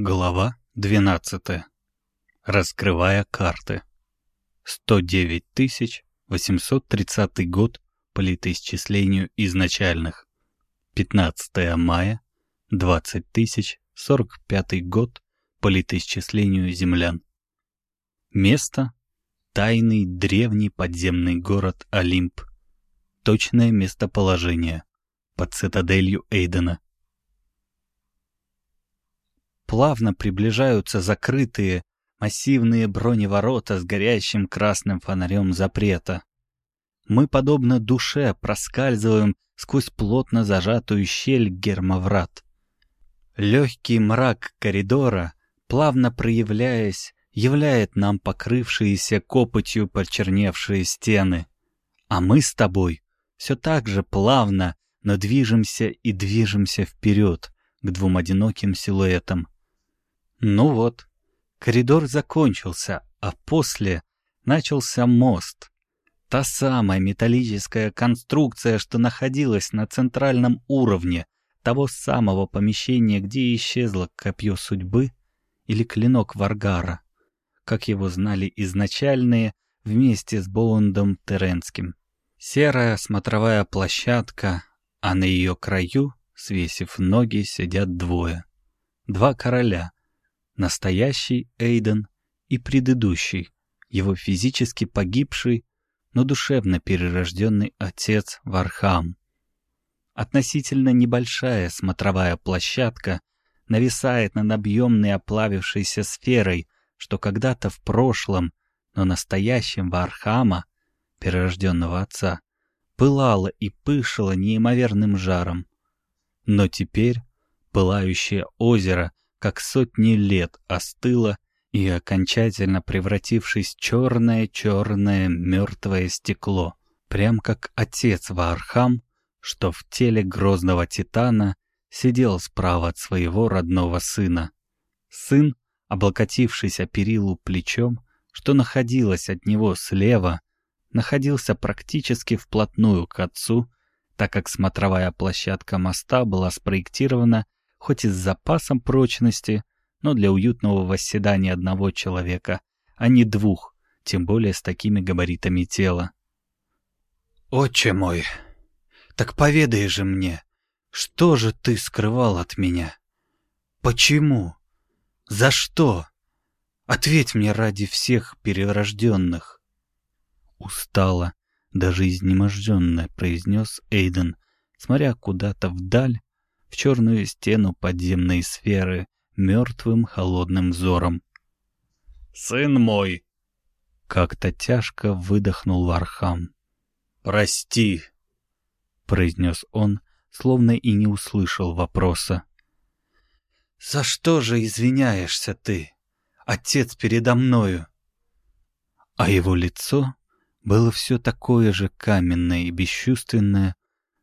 Глава 12. Раскрывая карты. 109 830 год по летоисчислению изначальных. 15 мая 20 045 год по летоисчислению землян. Место — тайный древний подземный город Олимп. Точное местоположение — под цитаделью Эйдена. Плавно приближаются закрытые, массивные броневорота с горящим красным фонарем запрета. Мы, подобно душе, проскальзываем сквозь плотно зажатую щель гермоврат. Легкий мрак коридора, плавно проявляясь, являет нам покрывшиеся копотью почерневшие стены. А мы с тобой все так же плавно, но движемся и движемся вперед к двум одиноким силуэтам. Ну вот, коридор закончился, а после начался мост. Та самая металлическая конструкция, что находилась на центральном уровне того самого помещения, где исчезло копье судьбы или клинок Варгара как его знали изначальные, вместе с Боундом Теренским. Серая смотровая площадка, а на ее краю, свесив ноги, сидят двое. Два короля. Настоящий Эйден и предыдущий, его физически погибший, но душевно перерожденный отец Вархам. Относительно небольшая смотровая площадка нависает над объемной оплавившейся сферой, что когда-то в прошлом, но настоящем Вархама, перерожденного отца, пылало и пышало неимоверным жаром. Но теперь пылающее озеро, как сотни лет, остыло и, окончательно превратившись в черное-черное мертвое стекло, прям как отец Вархам, что в теле грозного титана сидел справа от своего родного сына. Сын — облокотившись о перилу плечом, что находилось от него слева, находился практически вплотную к отцу, так как смотровая площадка моста была спроектирована хоть и с запасом прочности, но для уютного восседания одного человека, а не двух, тем более с такими габаритами тела. «Отче мой, так поведай же мне, что же ты скрывал от меня? Почему?» За что? Ответь мне ради всех перерожденных. Устало, даже изнеможденно, произнес Эйден, смотря куда-то вдаль, в черную стену подземной сферы, мертвым холодным взором. «Сын мой!» — как-то тяжко выдохнул Вархам. «Прости!» — произнес он, словно и не услышал вопроса. «За что же извиняешься ты, отец передо мною?» А его лицо было все такое же каменное и бесчувственное,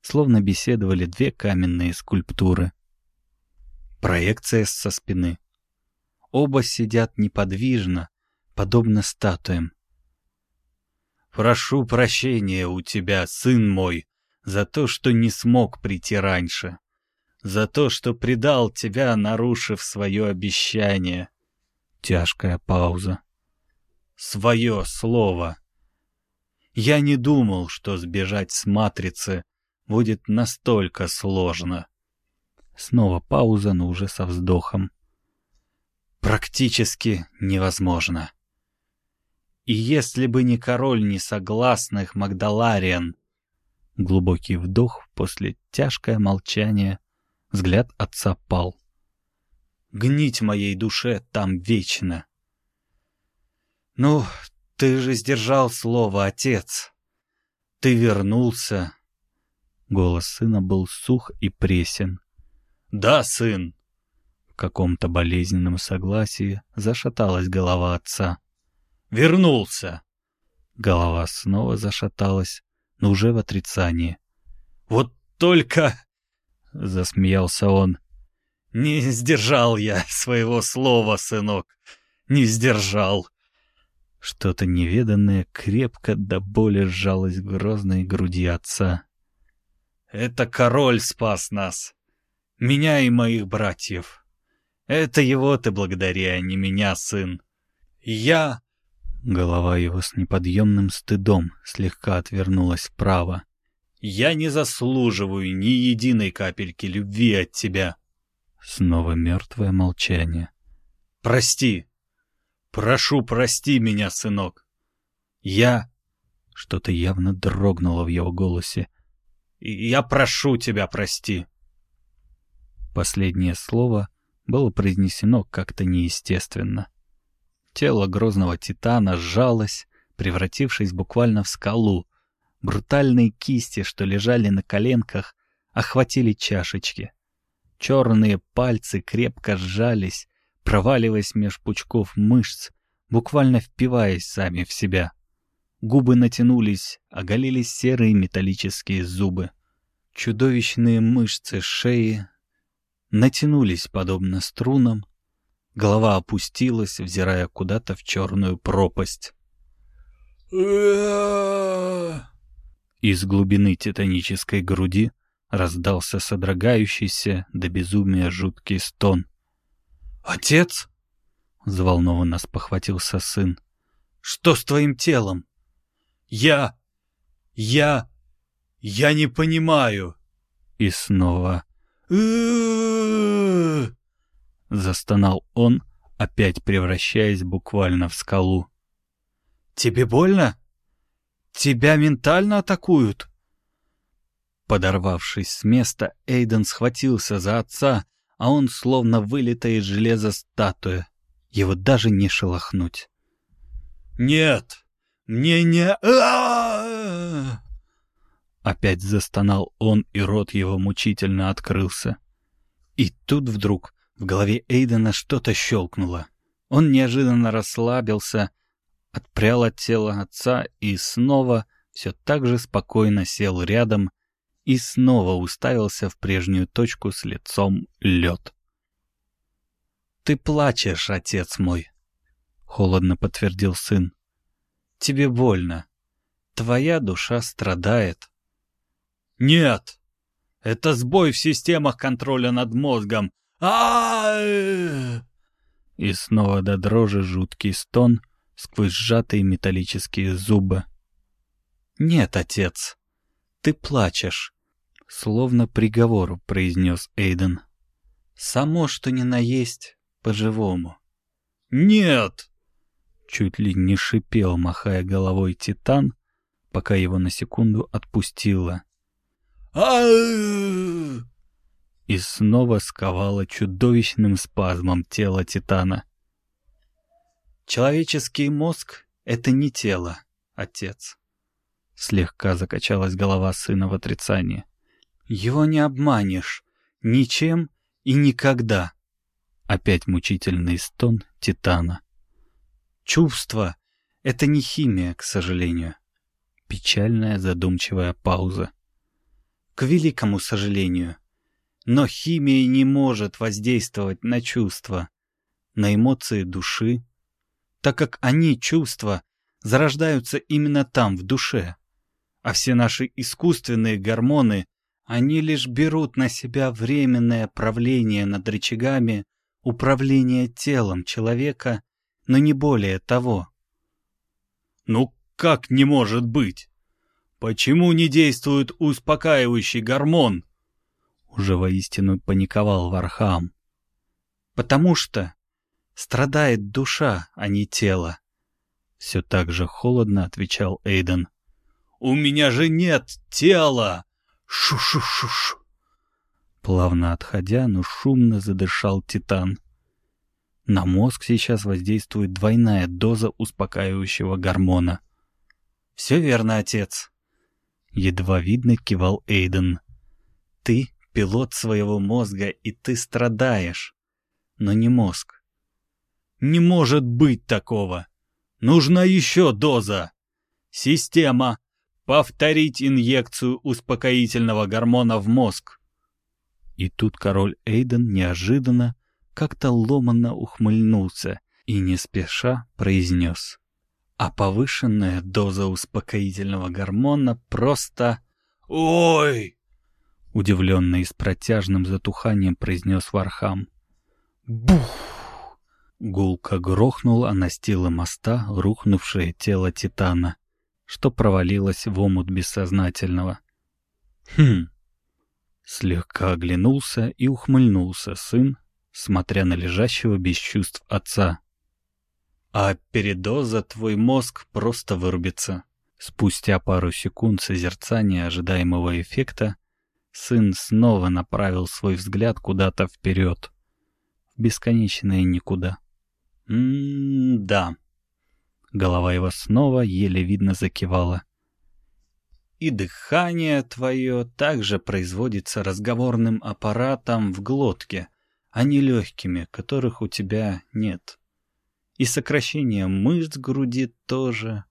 словно беседовали две каменные скульптуры. Проекция со спины. Оба сидят неподвижно, подобно статуям. «Прошу прощения у тебя, сын мой, за то, что не смог прийти раньше за то, что предал тебя, нарушив свое обещание. Тяжкая пауза. Свое слово. Я не думал, что сбежать с матрицы будет настолько сложно. Снова пауза, но уже со вздохом. Практически невозможно. И если бы не король несогласных Магдалариан... Глубокий вдох после тяжкое молчание — Взгляд отца пал. Гнить моей душе там вечно. Ну, ты же сдержал слово, отец. Ты вернулся. Голос сына был сух и пресен. Да, сын. В каком-то болезненном согласии зашаталась голова отца. Вернулся. Голова снова зашаталась, но уже в отрицании. Вот только — засмеялся он. «Не сдержал я своего слова, сынок, не сдержал». Что-то неведанное крепко до боли сжалось в грозной груди отца. «Это король спас нас, меня и моих братьев. Это его ты благодари, а не меня, сын. Я...» Голова его с неподъемным стыдом слегка отвернулась вправо. «Я не заслуживаю ни единой капельки любви от тебя». Снова мертвое молчание. «Прости! Прошу, прости меня, сынок! Я...» Что-то явно дрогнуло в его голосе. «Я прошу тебя, прости!» Последнее слово было произнесено как-то неестественно. Тело грозного титана сжалось, превратившись буквально в скалу. Брутальные кисти, что лежали на коленках, охватили чашечки. Черные пальцы крепко сжались, проваливаясь меж пучков мышц, буквально впиваясь сами в себя. Губы натянулись, оголились серые металлические зубы. Чудовищные мышцы шеи натянулись подобно струнам, голова опустилась, взирая куда-то в черную пропасть. Из глубины титанической груди раздался содрогающийся до безумия жуткий стон. «Отец!» — взволнованно спохватился сын. «Что с твоим телом?» «Я... я... я не понимаю!» И снова Застонал он, опять превращаясь буквально в скалу. «Тебе больно? Тебя ментально атакуют?» Подорвавшись с места, Эйден схватился за отца, а он словно вылитая из железа статуя. Его даже не шелохнуть. «Нет! Мне не...» Опять застонал он, и рот его мучительно открылся. И тут вдруг в голове Эйдена что-то щелкнуло. Он неожиданно расслабился, отпрял от тела отца и снова все так же спокойно сел рядом и снова уставился в прежнюю точку с лицом лед. «Ты плачешь, отец мой», — холодно подтвердил сын. «Тебе больно. Твоя душа страдает. Нет! Это сбой в системах контроля над мозгом. а И снова до дрожи жуткий стон сквозь сжатые металлические зубы. «Нет, отец, ты плачешь», — словно приговор произнес Эйден. «Само, что ни наесть, по-живому». «Нет!» — чуть ли не шипел, махая головой Титан, пока его на секунду отпустило. И снова сковало чудовищным спазмом тело Титана. «Человеческий мозг — это не тело, отец». Слегка закачалась голова сына в отрицании. «Его не обманешь. Ничем и никогда». Опять мучительный стон Титана. «Чувство — это не химия, к сожалению». Печальная задумчивая пауза к великому сожалению. Но химия не может воздействовать на чувства, на эмоции души, так как они, чувства, зарождаются именно там, в душе. А все наши искусственные гормоны, они лишь берут на себя временное правление над рычагами, управление телом человека, но не более того. «Ну как не может быть?» Почему не действует успокаивающий гормон? Уже воистину паниковал Вархам. Потому что страдает душа, а не тело. Все так же холодно отвечал Эйден. У меня же нет тела! Шу-шу-шу-шу! Плавно отходя, но шумно задышал Титан. На мозг сейчас воздействует двойная доза успокаивающего гормона. «Все верно, отец», Едва видно кивал Эйден. Ты пилот своего мозга, и ты страдаешь. Но не мозг. Не может быть такого. Нужна еще доза. Система. Повторить инъекцию успокоительного гормона в мозг. И тут король Эйден неожиданно как-то ломанно ухмыльнулся и не спеша произнес а повышенная доза успокоительного гормона просто... «Ой!» — удивленно и с протяжным затуханием произнес Вархам. Бух! Гулко грохнуло настилы моста рухнувшее тело Титана, что провалилось в омут бессознательного. Хм. Слегка оглянулся и ухмыльнулся сын, смотря на лежащего без чувств отца. А передоза твой мозг просто вырубится. Спустя пару секунд созерцания ожидаемого эффекта сын снова направил свой взгляд куда-то вперед. В бесконечное никуда. М-да. Голова его снова еле видно закивала. И дыхание твое также производится разговорным аппаратом в глотке, а не легкими, которых у тебя нет. И сокращение мышц груди тоже.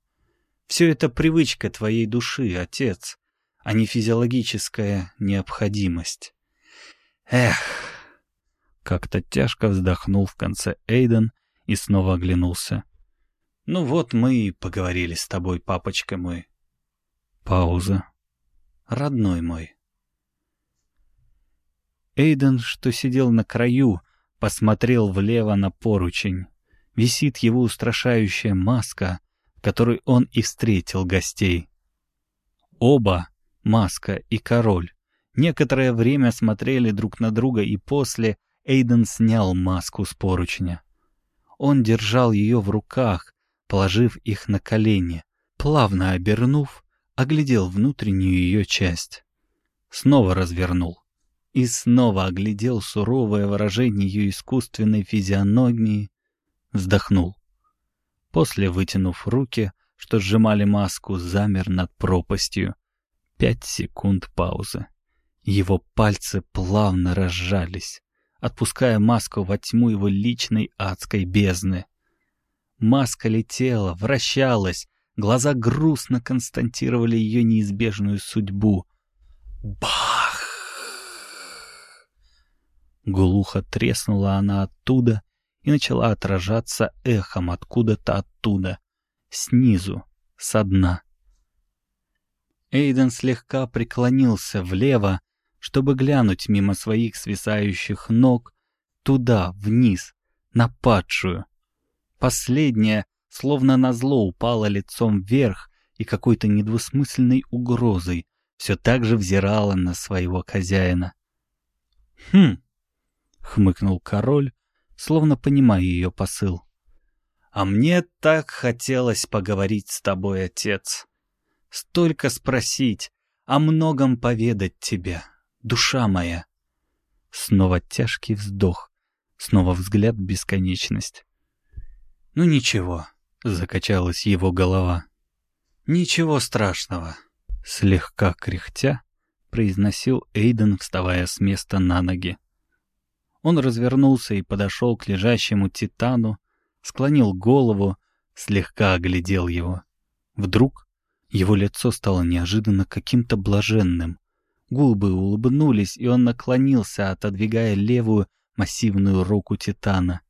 Все это привычка твоей души, отец, а не физиологическая необходимость. Эх! Как-то тяжко вздохнул в конце Эйден и снова оглянулся. Ну вот мы и поговорили с тобой, папочка мой. Пауза. Родной мой. Эйден, что сидел на краю, посмотрел влево на поручень. Висит его устрашающая маска, которой он и встретил гостей. Оба, Маска и Король, некоторое время смотрели друг на друга, и после Эйден снял маску с поручня. Он держал ее в руках, положив их на колени, плавно обернув, оглядел внутреннюю ее часть. Снова развернул и снова оглядел суровое выражение ее искусственной физиономии, вздохнул. После, вытянув руки, что сжимали маску, замер над пропастью. Пять секунд паузы. Его пальцы плавно разжались, отпуская маску во тьму его личной адской бездны. Маска летела, вращалась, глаза грустно констатировали ее неизбежную судьбу. Бах! Глухо треснула она оттуда, и начала отражаться эхом откуда-то оттуда, снизу, со дна. Эйден слегка преклонился влево, чтобы глянуть мимо своих свисающих ног туда, вниз, на падшую. Последняя, словно назло, упала лицом вверх и какой-то недвусмысленной угрозой все так же взирала на своего хозяина. «Хм!» — хмыкнул король, словно понимая ее посыл. «А мне так хотелось поговорить с тобой, отец. Столько спросить, о многом поведать тебе, душа моя». Снова тяжкий вздох, снова взгляд в бесконечность. «Ну ничего», — закачалась его голова. «Ничего страшного», — слегка кряхтя, произносил Эйден, вставая с места на ноги. Он развернулся и подошел к лежащему Титану, склонил голову, слегка оглядел его. Вдруг его лицо стало неожиданно каким-то блаженным. Губы улыбнулись, и он наклонился, отодвигая левую массивную руку Титана.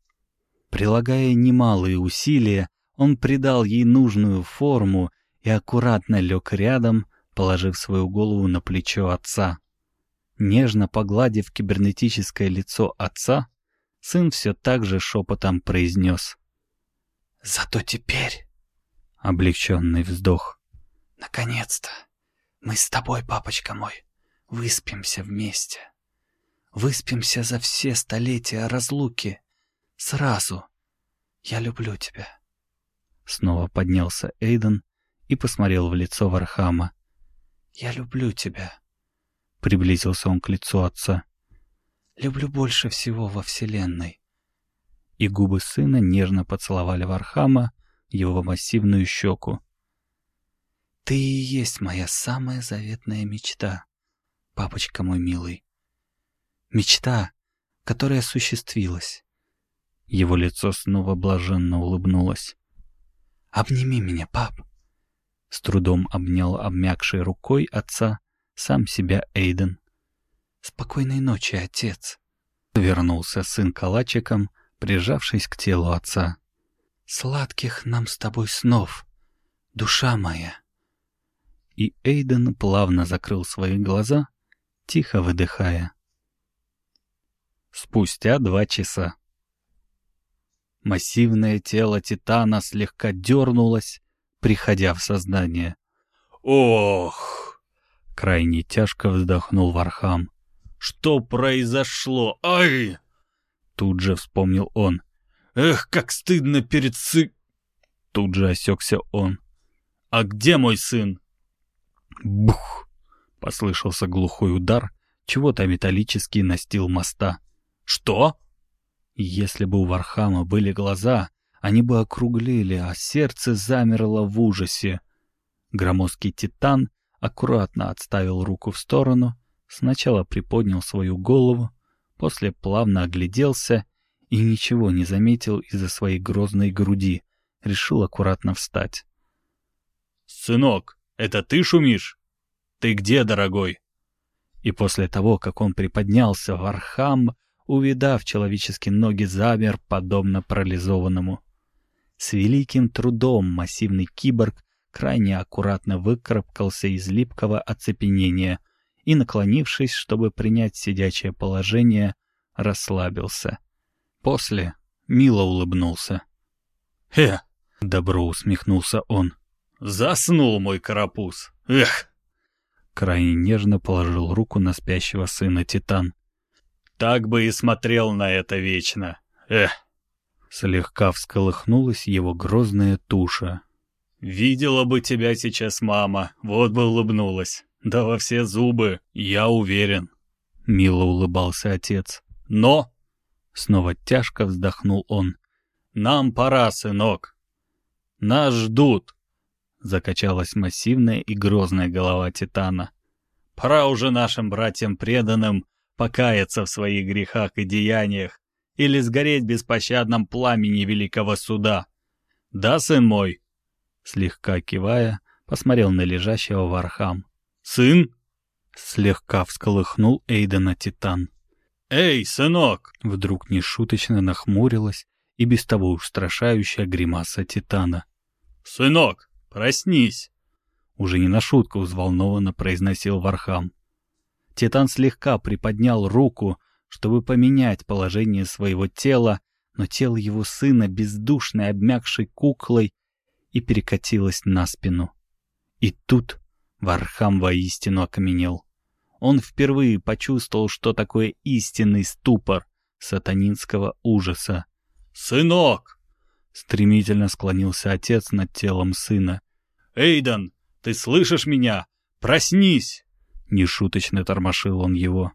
Прилагая немалые усилия, он придал ей нужную форму и аккуратно лег рядом, положив свою голову на плечо отца. Нежно погладив кибернетическое лицо отца, сын все так же шепотом произнес. «Зато теперь...» — облегченный вздох. «Наконец-то мы с тобой, папочка мой, выспимся вместе. Выспимся за все столетия разлуки. Сразу. Я люблю тебя». Снова поднялся Эйден и посмотрел в лицо Вархама. «Я люблю тебя». Приблизился он к лицу отца. «Люблю больше всего во Вселенной». И губы сына нежно поцеловали Вархама, его массивную щеку. «Ты и есть моя самая заветная мечта, папочка мой милый. Мечта, которая осуществилась». Его лицо снова блаженно улыбнулось. «Обними меня, пап!» С трудом обнял обмякшей рукой отца сам себя Эйден. «Спокойной ночи, отец!» Вернулся сын калачиком, прижавшись к телу отца. «Сладких нам с тобой снов, душа моя!» И Эйден плавно закрыл свои глаза, тихо выдыхая. Спустя два часа. Массивное тело Титана слегка дернулось, приходя в сознание. «Ох!» — крайне тяжко вздохнул Вархам. «Что произошло? Ай!» Тут же вспомнил он. «Эх, как стыдно перед сы...» Тут же осекся он. «А где мой сын?» Бух! Послышался глухой удар, чего-то о металлический настил моста. «Что?» Если бы у Вархама были глаза, они бы округлили, а сердце замерло в ужасе. Громоздкий титан аккуратно отставил руку в сторону, сначала приподнял свою голову, после плавно огляделся и ничего не заметил из-за своей грозной груди, решил аккуратно встать. «Сынок, это ты шумишь? Ты где, дорогой?» И после того, как он приподнялся, Вархам, увидав человеческие ноги, замер, подобно парализованному. С великим трудом массивный киборг крайне аккуратно выкарабкался из липкого оцепенения и, наклонившись, чтобы принять сидячее положение, расслабился. После мило улыбнулся. «Хе!» — добро усмехнулся он. «Заснул мой карапуз! Эх!» Крайне нежно положил руку на спящего сына Титан. «Так бы и смотрел на это вечно! Эх!» Слегка всколыхнулась его грозная туша. «Видела бы тебя сейчас мама, вот бы улыбнулась. Да во все зубы, я уверен». Мило улыбался отец. «Но...» Снова тяжко вздохнул он. «Нам пора, сынок. Нас ждут!» Закачалась массивная и грозная голова Титана. «Пора уже нашим братьям преданным покаяться в своих грехах и деяниях или сгореть в беспощадном пламени великого суда. Да, сын мой?» Слегка кивая, посмотрел на лежащего Вархам. «Сын?» Слегка всколыхнул Эйдена Титан. «Эй, сынок!» Вдруг нешуточно нахмурилась и без того устрашающая гримаса Титана. «Сынок, проснись!» Уже не на шутку взволнованно произносил Вархам. Титан слегка приподнял руку, чтобы поменять положение своего тела, но тело его сына, бездушной обмякшей куклой, и перекатилось на спину. И тут Вархам воистину окаменел. Он впервые почувствовал, что такое истинный ступор сатанинского ужаса. «Сынок!» — стремительно склонился отец над телом сына. «Эйден, ты слышишь меня? Проснись!» Нешуточно тормошил он его.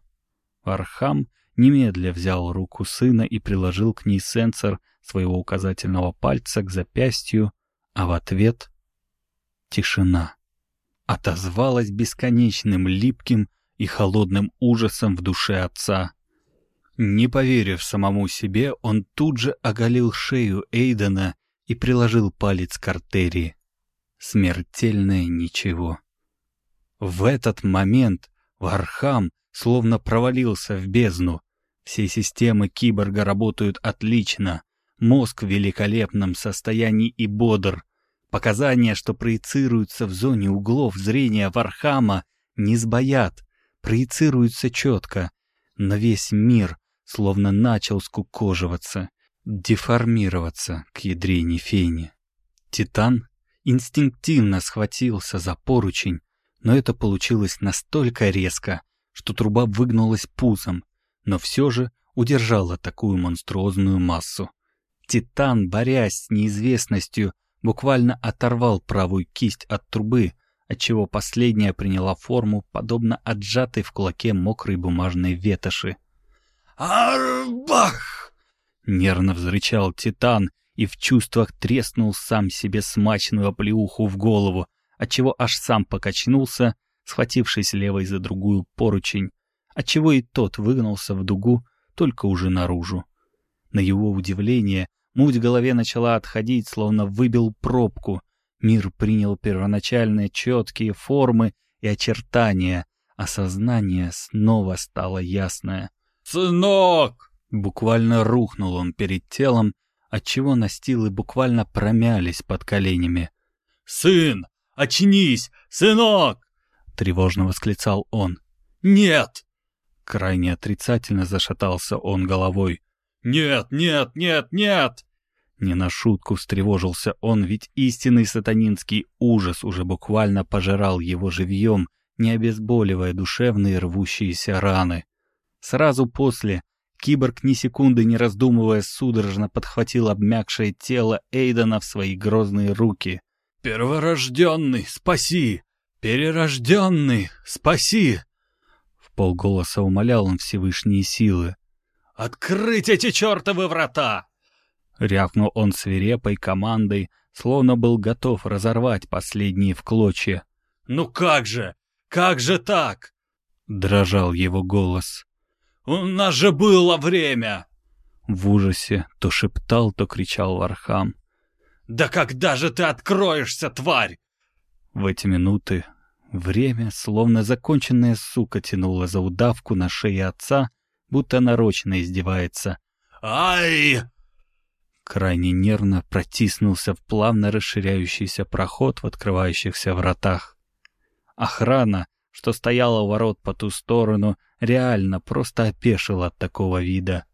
Вархам немедля взял руку сына и приложил к ней сенсор своего указательного пальца к запястью, а в ответ — тишина. Отозвалась бесконечным, липким и холодным ужасом в душе отца. Не поверив самому себе, он тут же оголил шею Эйдена и приложил палец к артерии. Смертельное ничего. В этот момент Вархам словно провалился в бездну. Все системы киборга работают отлично. Мозг в великолепном состоянии и бодр. Показания, что проецируются в зоне углов зрения Вархама, не сбоят, проецируются четко. Но весь мир словно начал скукоживаться, деформироваться к ядрене фени. Титан инстинктивно схватился за поручень, но это получилось настолько резко, что труба выгнулась пузом, но все же удержала такую монструозную массу. Титан, борясь с неизвестностью, буквально оторвал правую кисть от трубы, отчего последняя приняла форму, подобно отжатой в кулаке мокрой бумажной ветоши. «Арбах!» — нервно взрычал Титан и в чувствах треснул сам себе смачную оплеуху в голову, отчего аж сам покачнулся, схватившись левой за другую поручень, отчего и тот выгнулся в дугу, только уже наружу. На его удивление, муть в голове начала отходить, словно выбил пробку. Мир принял первоначальные четкие формы и очертания, а сознание снова стало ясное. «Сынок!» Буквально рухнул он перед телом, отчего настилы буквально промялись под коленями. «Сын! Очнись! Сынок!» — тревожно восклицал он. «Нет!» Крайне отрицательно зашатался он головой. «Нет, нет, нет, нет!» Не на шутку встревожился он, ведь истинный сатанинский ужас уже буквально пожирал его живьем, не обезболивая душевные рвущиеся раны. Сразу после киборг ни секунды не раздумывая судорожно подхватил обмякшее тело Эйдена в свои грозные руки. «Перворожденный, спаси! Перерожденный, спаси!» Вполголоса умолял он Всевышние силы. «Открыть эти чертовы врата!» Рявкнул он свирепой командой, словно был готов разорвать последние в клочья. «Ну как же? Как же так?» Дрожал его голос. «У нас же было время!» В ужасе то шептал, то кричал Вархам. «Да когда же ты откроешься, тварь?» В эти минуты время, словно законченная сука, тянула за удавку на шее отца, будто нарочно издевается. «Ай!» Крайне нервно протиснулся в плавно расширяющийся проход в открывающихся вратах. Охрана, что стояла у ворот по ту сторону, реально просто опешила от такого вида.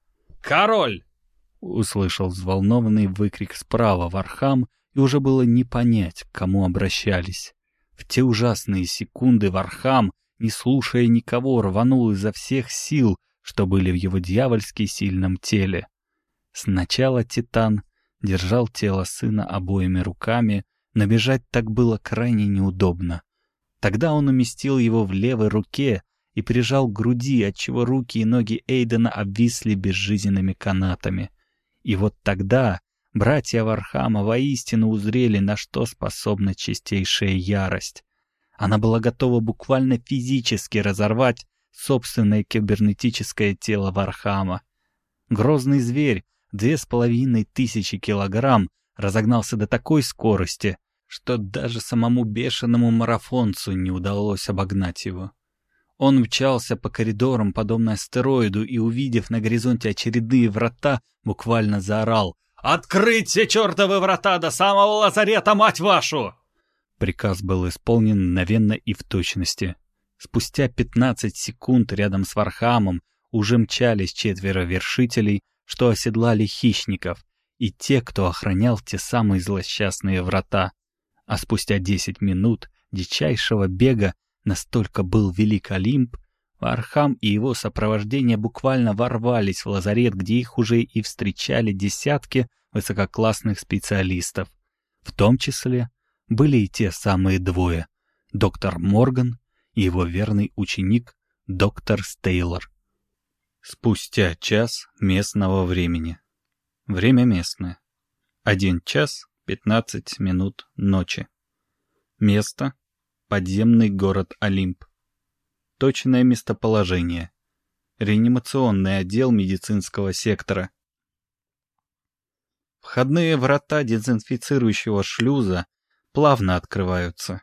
«Король!» — услышал взволнованный выкрик справа Вархам, и уже было не понять, к кому обращались. В те ужасные секунды Вархам, не слушая никого, рванул изо всех сил, что были в его дьявольски сильном теле. Сначала Титан держал тело сына обоими руками, но бежать так было крайне неудобно. Тогда он уместил его в левой руке и прижал к груди, отчего руки и ноги Эйдена обвисли безжизненными канатами. И вот тогда братья Вархама воистину узрели, на что способна чистейшая ярость. Она была готова буквально физически разорвать собственное кибернетическое тело Вархама. Грозный зверь, две с половиной тысячи килограмм, разогнался до такой скорости, что даже самому бешеному марафонцу не удалось обогнать его. Он мчался по коридорам, подобно астероиду, и, увидев на горизонте очередные врата, буквально заорал «Открыть все чертовы врата до самого лазарета, мать вашу!» Приказ был исполнен мгновенно и в точности. Спустя 15 секунд рядом с Вархамом уже мчались четверо вершителей, что оседлали хищников, и те, кто охранял те самые злосчастные врата. А спустя 10 минут дичайшего бега настолько был велик Олимп, Вархам и его сопровождение буквально ворвались в лазарет, где их уже и встречали десятки высококлассных специалистов. В том числе были и те самые двое — доктор Морган и его верный ученик доктор Стейлор. Спустя час местного времени. Время местное. Один час пятнадцать минут ночи. Место — подземный город Олимп. Точное местоположение. Реанимационный отдел медицинского сектора. Входные врата дезинфицирующего шлюза плавно открываются.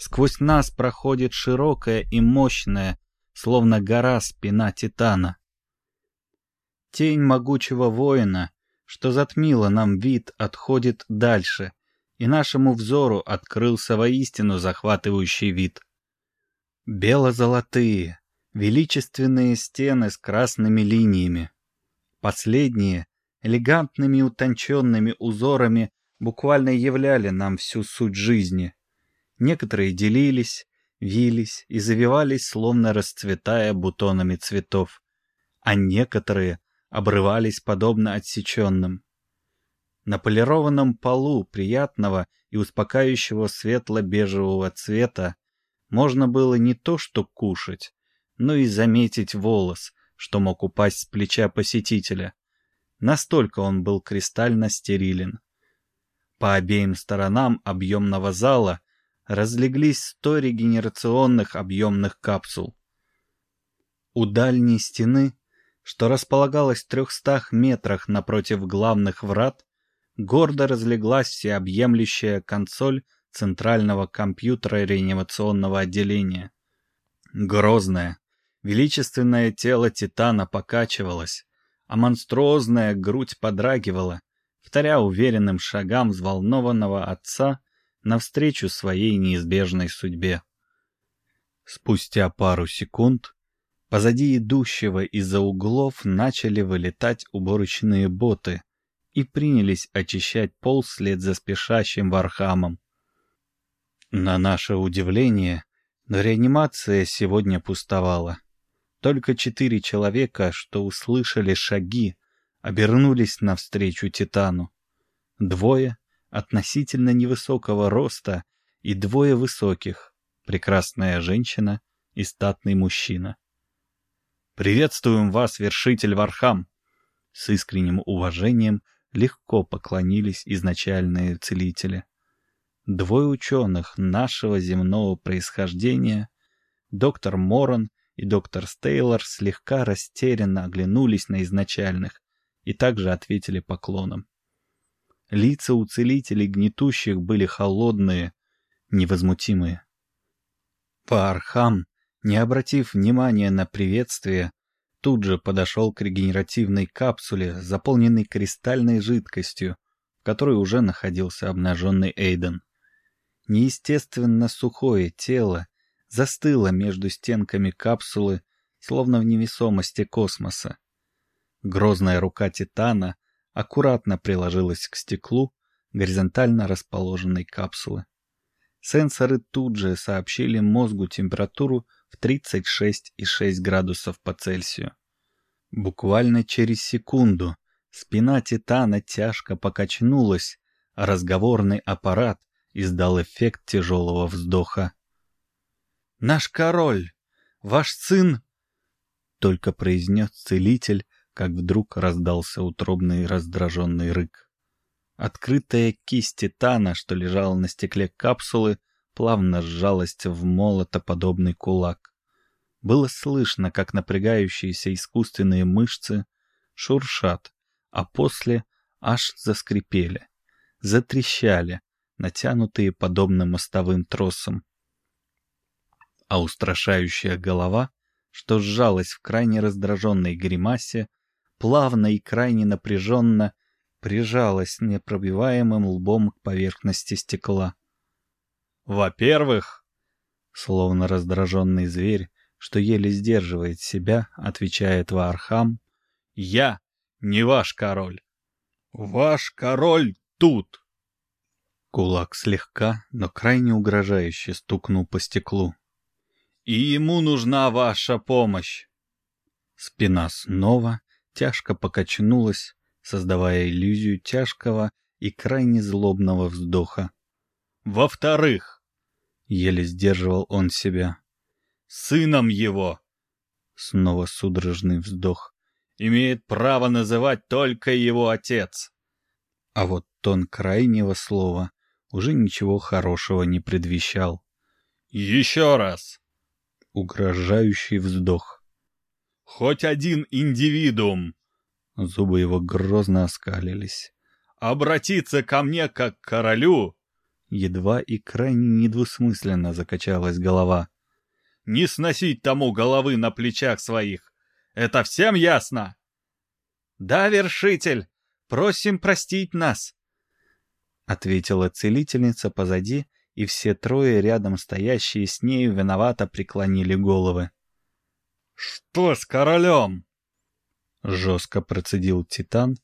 Сквозь нас проходит широкая и мощная, словно гора спина Титана. Тень могучего воина, что затмила нам вид, отходит дальше, и нашему взору открылся воистину захватывающий вид. Бело-золотые, величественные стены с красными линиями. Последние, элегантными утонченными узорами, буквально являли нам всю суть жизни. Некоторые делились, вились и завивались, словно расцветая бутонами цветов, а некоторые обрывались подобно отсеченным. На полированном полу приятного и успокаивающего светло-бежевого цвета можно было не то что кушать, но и заметить волос, что мог упасть с плеча посетителя. Настолько он был кристально стерилен. По обеим сторонам объемного зала разлеглись сто регенерационных объемных капсул. У дальней стены, что располагалась в трехстах метрах напротив главных врат, гордо разлеглась всеобъемлющая консоль центрального компьютера реанимационного отделения. Грозное, величественное тело Титана покачивалось, а монструозная грудь подрагивала, вторя уверенным шагам взволнованного отца навстречу своей неизбежной судьбе. Спустя пару секунд позади идущего из-за углов начали вылетать уборочные боты, и принялись очищать пол вслед за спешащим Вархамом. На наше удивление, реанимация сегодня пустовала. Только четыре человека, что услышали шаги, обернулись навстречу Титану. Двое относительно невысокого роста и двое высоких, прекрасная женщина и статный мужчина. «Приветствуем вас, вершитель Вархам!» С искренним уважением легко поклонились изначальные целители. Двое ученых нашего земного происхождения, доктор Моран и доктор Стейлор, слегка растерянно оглянулись на изначальных и также ответили поклоном. Лица у целителей гнетущих были холодные, невозмутимые. Паархам, не обратив внимания на приветствие, тут же подошел к регенеративной капсуле, заполненной кристальной жидкостью, в которой уже находился обнаженный Эйден. Неестественно сухое тело застыло между стенками капсулы, словно в невесомости космоса. Грозная рука Титана аккуратно приложилась к стеклу горизонтально расположенной капсулы. Сенсоры тут же сообщили мозгу температуру в 36,6 градусов по Цельсию. Буквально через секунду спина Титана тяжко покачнулась, а разговорный аппарат издал эффект тяжелого вздоха. «Наш король! Ваш сын!» Только произнес целитель, как вдруг раздался утробный раздраженный рык. Открытая кисть титана, что лежала на стекле капсулы, плавно сжалась в молотоподобный кулак. Было слышно, как напрягающиеся искусственные мышцы шуршат, а после аж заскрипели, затрещали, натянутые подобно мостовым тросам. А устрашающая голова, что сжалась в крайне раздраженной гримасе, плавно и крайне напряженно прижалась непробиваемым лбом к поверхности стекла. «Во-первых...» Словно раздраженный зверь, что еле сдерживает себя, отвечает Вархам. «Я не ваш король. Ваш король тут!» Кулак слегка, но крайне угрожающе стукнул по стеклу. «И ему нужна ваша помощь!» Спина снова тяжко покачнулась, создавая иллюзию тяжкого и крайне злобного вздоха. «Во-вторых!» — еле сдерживал он себя. «Сыном его!» Снова судорожный вздох. «Имеет право называть только его отец!» А вот тон крайнего слова уже ничего хорошего не предвещал. «Еще раз!» Угрожающий вздох. «Хоть один индивидуум!» Зубы его грозно оскалились. «Обратиться ко мне как к королю!» Едва и крайне недвусмысленно закачалась голова. «Не сносить тому головы на плечах своих! Это всем ясно?» «Да, вершитель! Просим простить нас!» Ответила целительница позади, и все трое рядом стоящие с нею виновато преклонили головы. «Что с королем?» Жестко процедил Титан.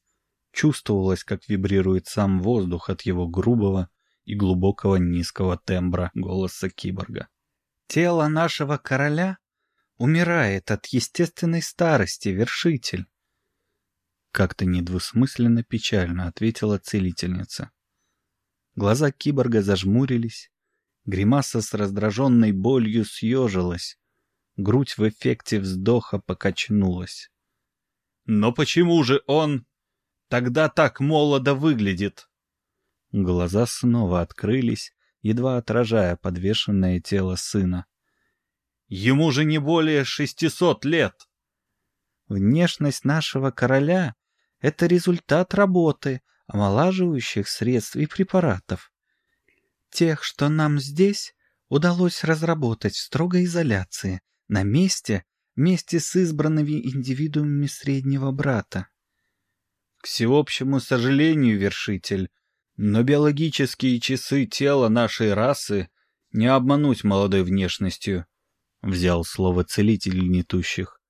Чувствовалось, как вибрирует сам воздух от его грубого и глубокого низкого тембра голоса киборга. «Тело нашего короля умирает от естественной старости, вершитель!» Как-то недвусмысленно печально ответила целительница. Глаза киборга зажмурились, гримаса с раздраженной болью съежилась, грудь в эффекте вздоха покачнулась. Но почему же он тогда так молодо выглядит? Глаза снова открылись, едва отражая подвешенное тело сына. Ему же не более шестисот лет. Внешность нашего короля — это результат работы омолаживающих средств и препаратов. Тех, что нам здесь удалось разработать в строгой изоляции, на месте, вместе с избранными индивидуумами среднего брата. К всеобщему сожалению, вершитель, но биологические часы тела нашей расы не обмануть молодой внешностью, — взял слово целитель гнетущих.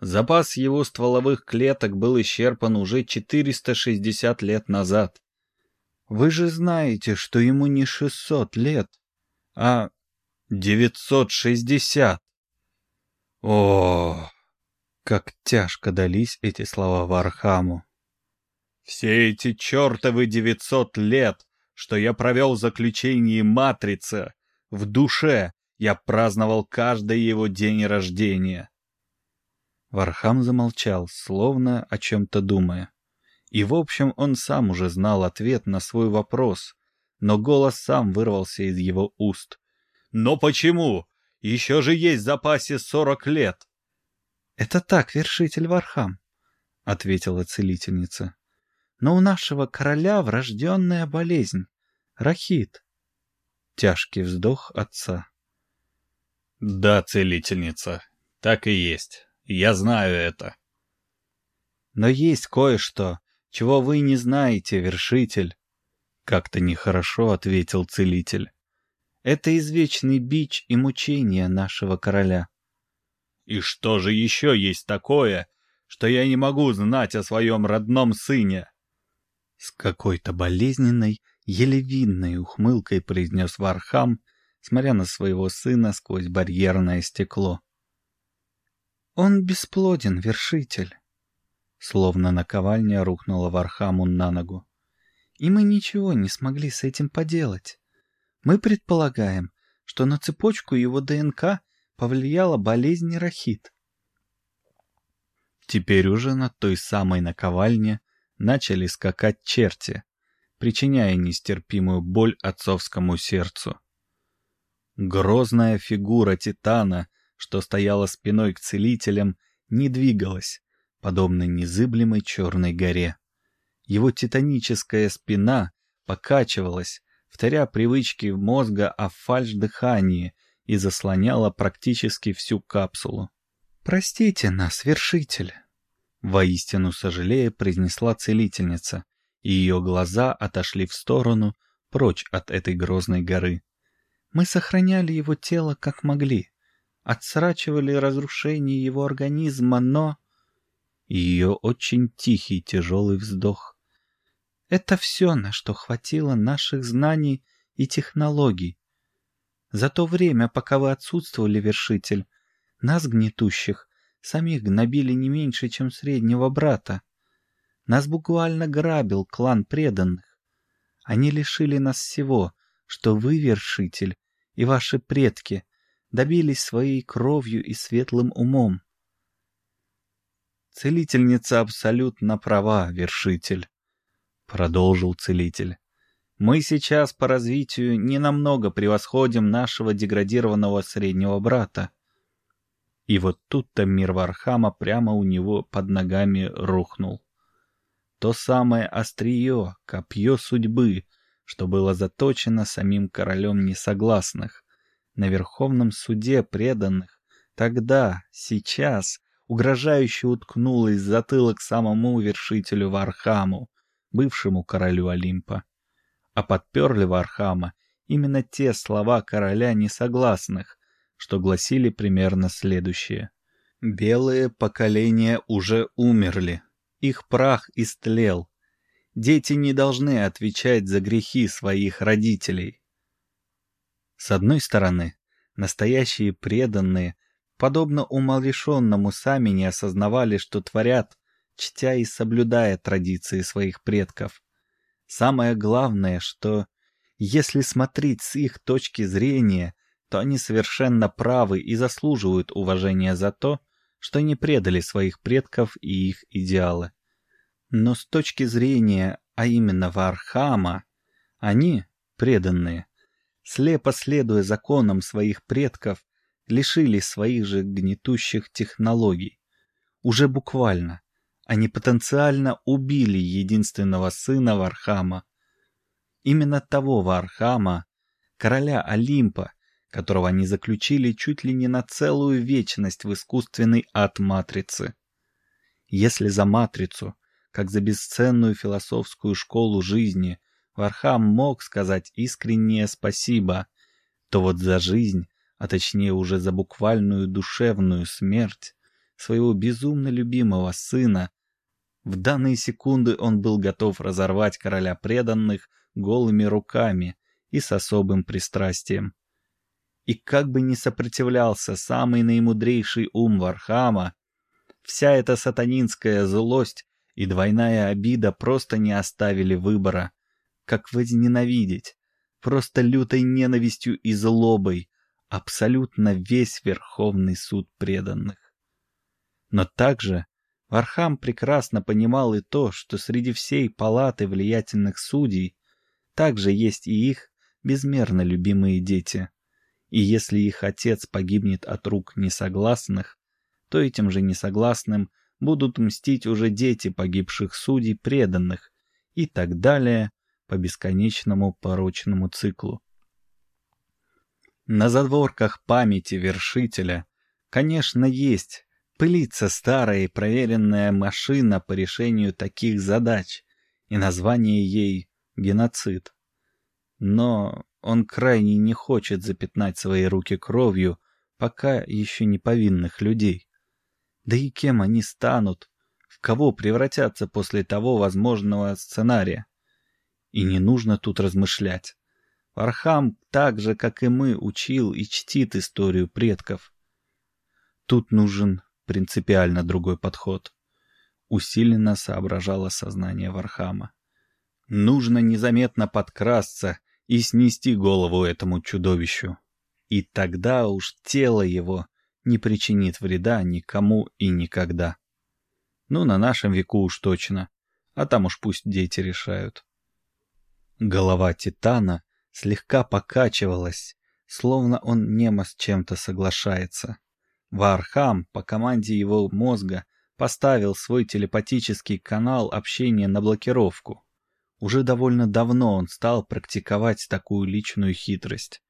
Запас его стволовых клеток был исчерпан уже 460 лет назад. Вы же знаете, что ему не 600 лет, а 960. О, как тяжко дались эти слова Вархаму. Все эти чертовы 900 лет, что я провел в заключении Матрицы, в душе я праздновал каждый его день рождения. Вархам замолчал, словно о чем-то думая. И, в общем, он сам уже знал ответ на свой вопрос, но голос сам вырвался из его уст. «Но почему? Еще же есть в запасе сорок лет!» «Это так, вершитель Вархам», — ответила целительница. «Но у нашего короля врожденная болезнь — рахит». Тяжкий вздох отца. «Да, целительница, так и есть». Я знаю это. Но есть кое-что, чего вы не знаете, вершитель. Как-то нехорошо ответил целитель. Это извечный бич и мучение нашего короля. И что же еще есть такое, что я не могу знать о своем родном сыне? С какой-то болезненной, еле видной ухмылкой произнес Вархам, смотря на своего сына сквозь барьерное стекло. Он бесплоден, вершитель. Словно наковальня рухнула Вархаму на ногу. И мы ничего не смогли с этим поделать. Мы предполагаем, что на цепочку его ДНК повлияла болезнь рахит. Теперь уже на той самой наковальне начали скакать черти, причиняя нестерпимую боль отцовскому сердцу. Грозная фигура Титана что стояла спиной к целителям, не двигалась, подобно незыблемой черной горе. Его титаническая спина покачивалась, вторя привычки мозга о фальш-дыхании и заслоняла практически всю капсулу. «Простите нас, вершитель!» Воистину сожалея, произнесла целительница, и ее глаза отошли в сторону, прочь от этой грозной горы. «Мы сохраняли его тело как могли отсрачивали разрушение его организма, но... Ее очень тихий тяжелый вздох. Это все, на что хватило наших знаний и технологий. За то время, пока вы отсутствовали, вершитель, нас, гнетущих, самих гнобили не меньше, чем среднего брата. Нас буквально грабил клан преданных. Они лишили нас всего, что вы, вершитель, и ваши предки добились своей кровью и светлым умом. Целительница абсолютно права, вершитель, продолжил целитель. Мы сейчас по развитию не намного превосходим нашего деградированного среднего брата. И вот тут-то мир Вархама прямо у него под ногами рухнул. То самое острие, копье судьбы, что было заточено самим королем несогласных на Верховном суде преданных, тогда, сейчас, угрожающе уткнулось в затылок самому вершителю Вархаму, бывшему королю Олимпа. А подперли Вархама именно те слова короля несогласных, что гласили примерно следующее. «Белые поколения уже умерли, их прах истлел. Дети не должны отвечать за грехи своих родителей. С одной стороны, настоящие преданные, подобно умалишенному, сами не осознавали, что творят, чтя и соблюдая традиции своих предков. Самое главное, что, если смотреть с их точки зрения, то они совершенно правы и заслуживают уважения за то, что не предали своих предков и их идеалы. Но с точки зрения, а именно Вархама, они, преданные, слепо следуя законам своих предков, лишились своих же гнетущих технологий. Уже буквально. Они потенциально убили единственного сына Вархама. Именно того Вархама, короля Олимпа, которого они заключили чуть ли не на целую вечность в искусственный ад Матрицы. Если за Матрицу, как за бесценную философскую школу жизни, Вархам мог сказать искреннее спасибо, то вот за жизнь, а точнее уже за буквальную душевную смерть, своего безумно любимого сына. В данные секунды он был готов разорвать короля преданных голыми руками и с особым пристрастием. И как бы ни сопротивлялся самый наимудрейший ум Вархама, вся эта сатанинская злость и двойная обида просто не оставили выбора, как возненавидеть, просто лютой ненавистью и злобой, абсолютно весь Верховный суд преданных. Но также Вархам прекрасно понимал и то, что среди всей палаты влиятельных судей также есть и их безмерно любимые дети. И если их отец погибнет от рук несогласных, то этим же несогласным будут мстить уже дети погибших судей преданных и так далее по бесконечному порочному циклу. На задворках памяти вершителя, конечно, есть пылится старая и проверенная машина по решению таких задач, и название ей — геноцид. Но он крайне не хочет запятнать свои руки кровью пока еще не повинных людей. Да и кем они станут? В кого превратятся после того возможного сценария? И не нужно тут размышлять. Вархам так же, как и мы, учил и чтит историю предков. Тут нужен принципиально другой подход. Усиленно соображало сознание Вархама. Нужно незаметно подкрасться и снести голову этому чудовищу. И тогда уж тело его не причинит вреда никому и никогда. Ну, на нашем веку уж точно, а там уж пусть дети решают. Голова Титана слегка покачивалась, словно он немо с чем-то соглашается. Вархам по команде его мозга поставил свой телепатический канал общения на блокировку. Уже довольно давно он стал практиковать такую личную хитрость.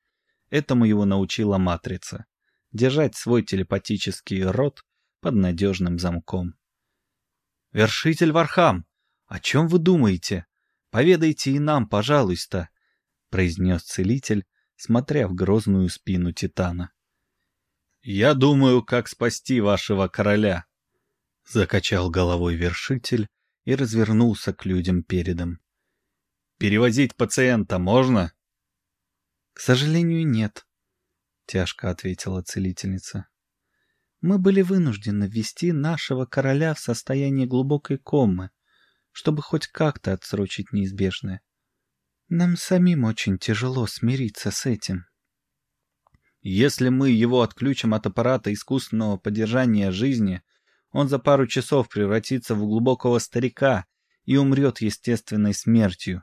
Этому его научила матрица. Держать свой телепатический рот под надежным замком. «Вершитель Вархам, о чем вы думаете? Поведайте и нам, пожалуйста», — произнес целитель, смотря в грозную спину Титана. «Я думаю, как спасти вашего короля», — закачал головой вершитель и развернулся к людям передом. Перевозить пациента можно? К сожалению, нет, тяжко ответила целительница. Мы были вынуждены ввести нашего короля в состояние глубокой комы, чтобы хоть как-то отсрочить неизбежное. Нам самим очень тяжело смириться с этим. Если мы его отключим от аппарата искусственного поддержания жизни, он за пару часов превратится в глубокого старика и умрет естественной смертью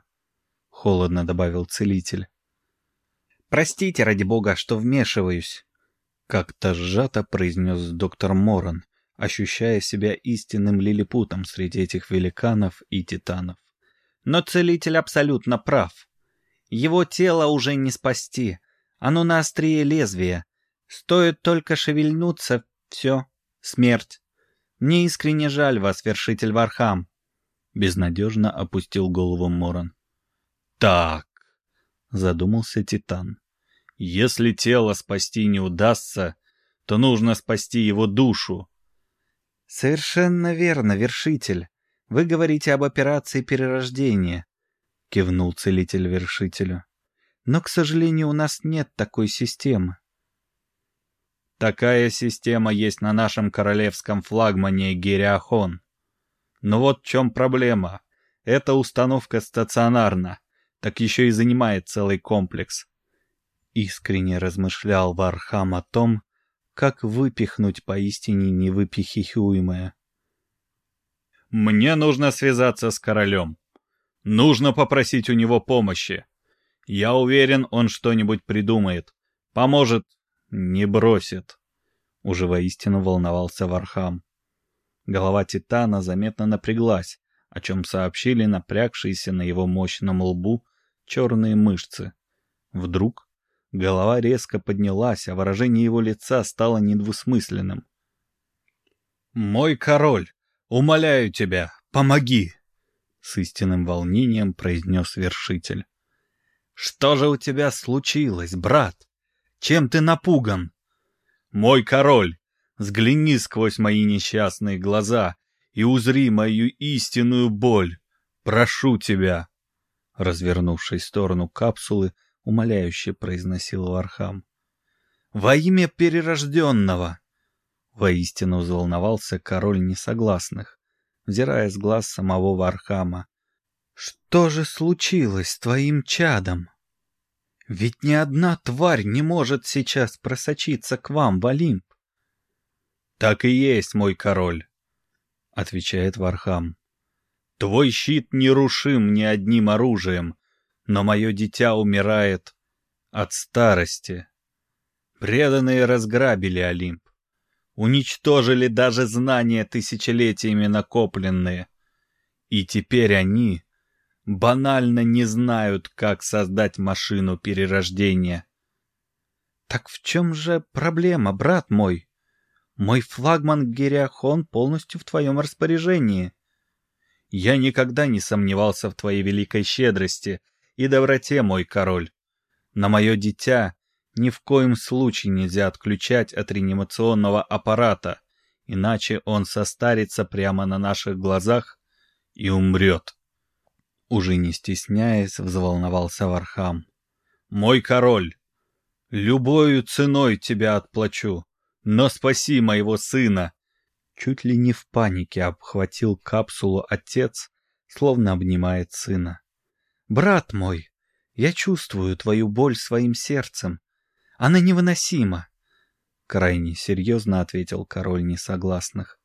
холодно добавил целитель. Простите, ради бога, что вмешиваюсь, как-то сжато произнес доктор Моран, ощущая себя истинным лилипутом среди этих великанов и титанов. Но целитель абсолютно прав. Его тело уже не спасти, оно на острие лезвия. Стоит только шевельнуться, все, смерть. Мне искренне жаль вас, вершитель Вархам. Безнадежно опустил голову Моран. «Так», — задумался Титан, — «если тело спасти не удастся, то нужно спасти его душу». «Совершенно верно, вершитель. Вы говорите об операции перерождения», — кивнул целитель вершителю. «Но, к сожалению, у нас нет такой системы». «Такая система есть на нашем королевском флагмане Гериахон. Но вот в чем проблема. Эта установка стационарна так еще и занимает целый комплекс. Искренне размышлял Вархам о том, как выпихнуть поистине невыпихиваемое. «Мне нужно связаться с королем. Нужно попросить у него помощи. Я уверен, он что-нибудь придумает. Поможет, не бросит». Уже воистину волновался Вархам. Голова Титана заметно напряглась, о чем сообщили напрягшиеся на его мощном лбу черные мышцы. Вдруг голова резко поднялась, а выражение его лица стало недвусмысленным. «Мой король, умоляю тебя, помоги!» С истинным волнением произнес вершитель. «Что же у тебя случилось, брат? Чем ты напуган?» «Мой король, взгляни сквозь мои несчастные глаза и узри мою истинную боль. Прошу тебя!» Развернувшись в сторону капсулы, умоляюще произносил Вархам. «Во имя перерожденного!» Воистину взволновался король несогласных, взирая с глаз самого Вархама. «Что же случилось с твоим чадом? Ведь ни одна тварь не может сейчас просочиться к вам в Олимп!» «Так и есть, мой король!» — отвечает Вархам. «Твой щит нерушим ни одним оружием, но мое дитя умирает от старости. Преданные разграбили Олимп, уничтожили даже знания тысячелетиями накопленные, и теперь они банально не знают, как создать машину перерождения. Так в чем же проблема, брат мой? Мой флагман Гериахон полностью в твоем распоряжении. Я никогда не сомневался в твоей великой щедрости — и доброте, мой король. Но мое дитя ни в коем случае нельзя отключать от реанимационного аппарата, иначе он состарится прямо на наших глазах и умрет. Уже не стесняясь, взволновался Вархам. «Мой король, любою ценой тебя отплачу, но спаси моего сына!» Чуть ли не в панике обхватил капсулу отец, словно обнимает сына. Брат мой, я чувствую твою боль своим сердцем. Она невыносима. Крайне серьезно ответил король несогласных.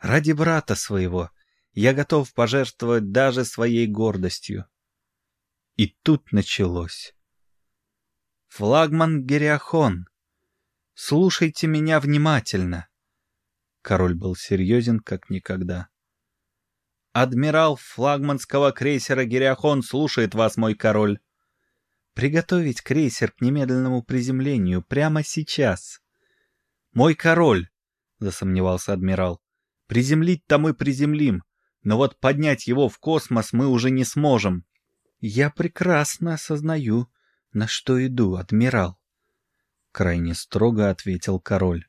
Ради брата своего я готов пожертвовать даже своей гордостью. И тут началось. Флагман Гериахон, слушайте меня внимательно. Король был серьезен, как никогда. Адмирал флагманского крейсера «Гириахон» слушает вас, мой король. Приготовить крейсер к немедленному приземлению прямо сейчас. Мой король, засомневался адмирал. Приземлить-то мы приземлим, но вот поднять его в космос мы уже не сможем. Я прекрасно осознаю, на что иду, адмирал. Крайне строго ответил король.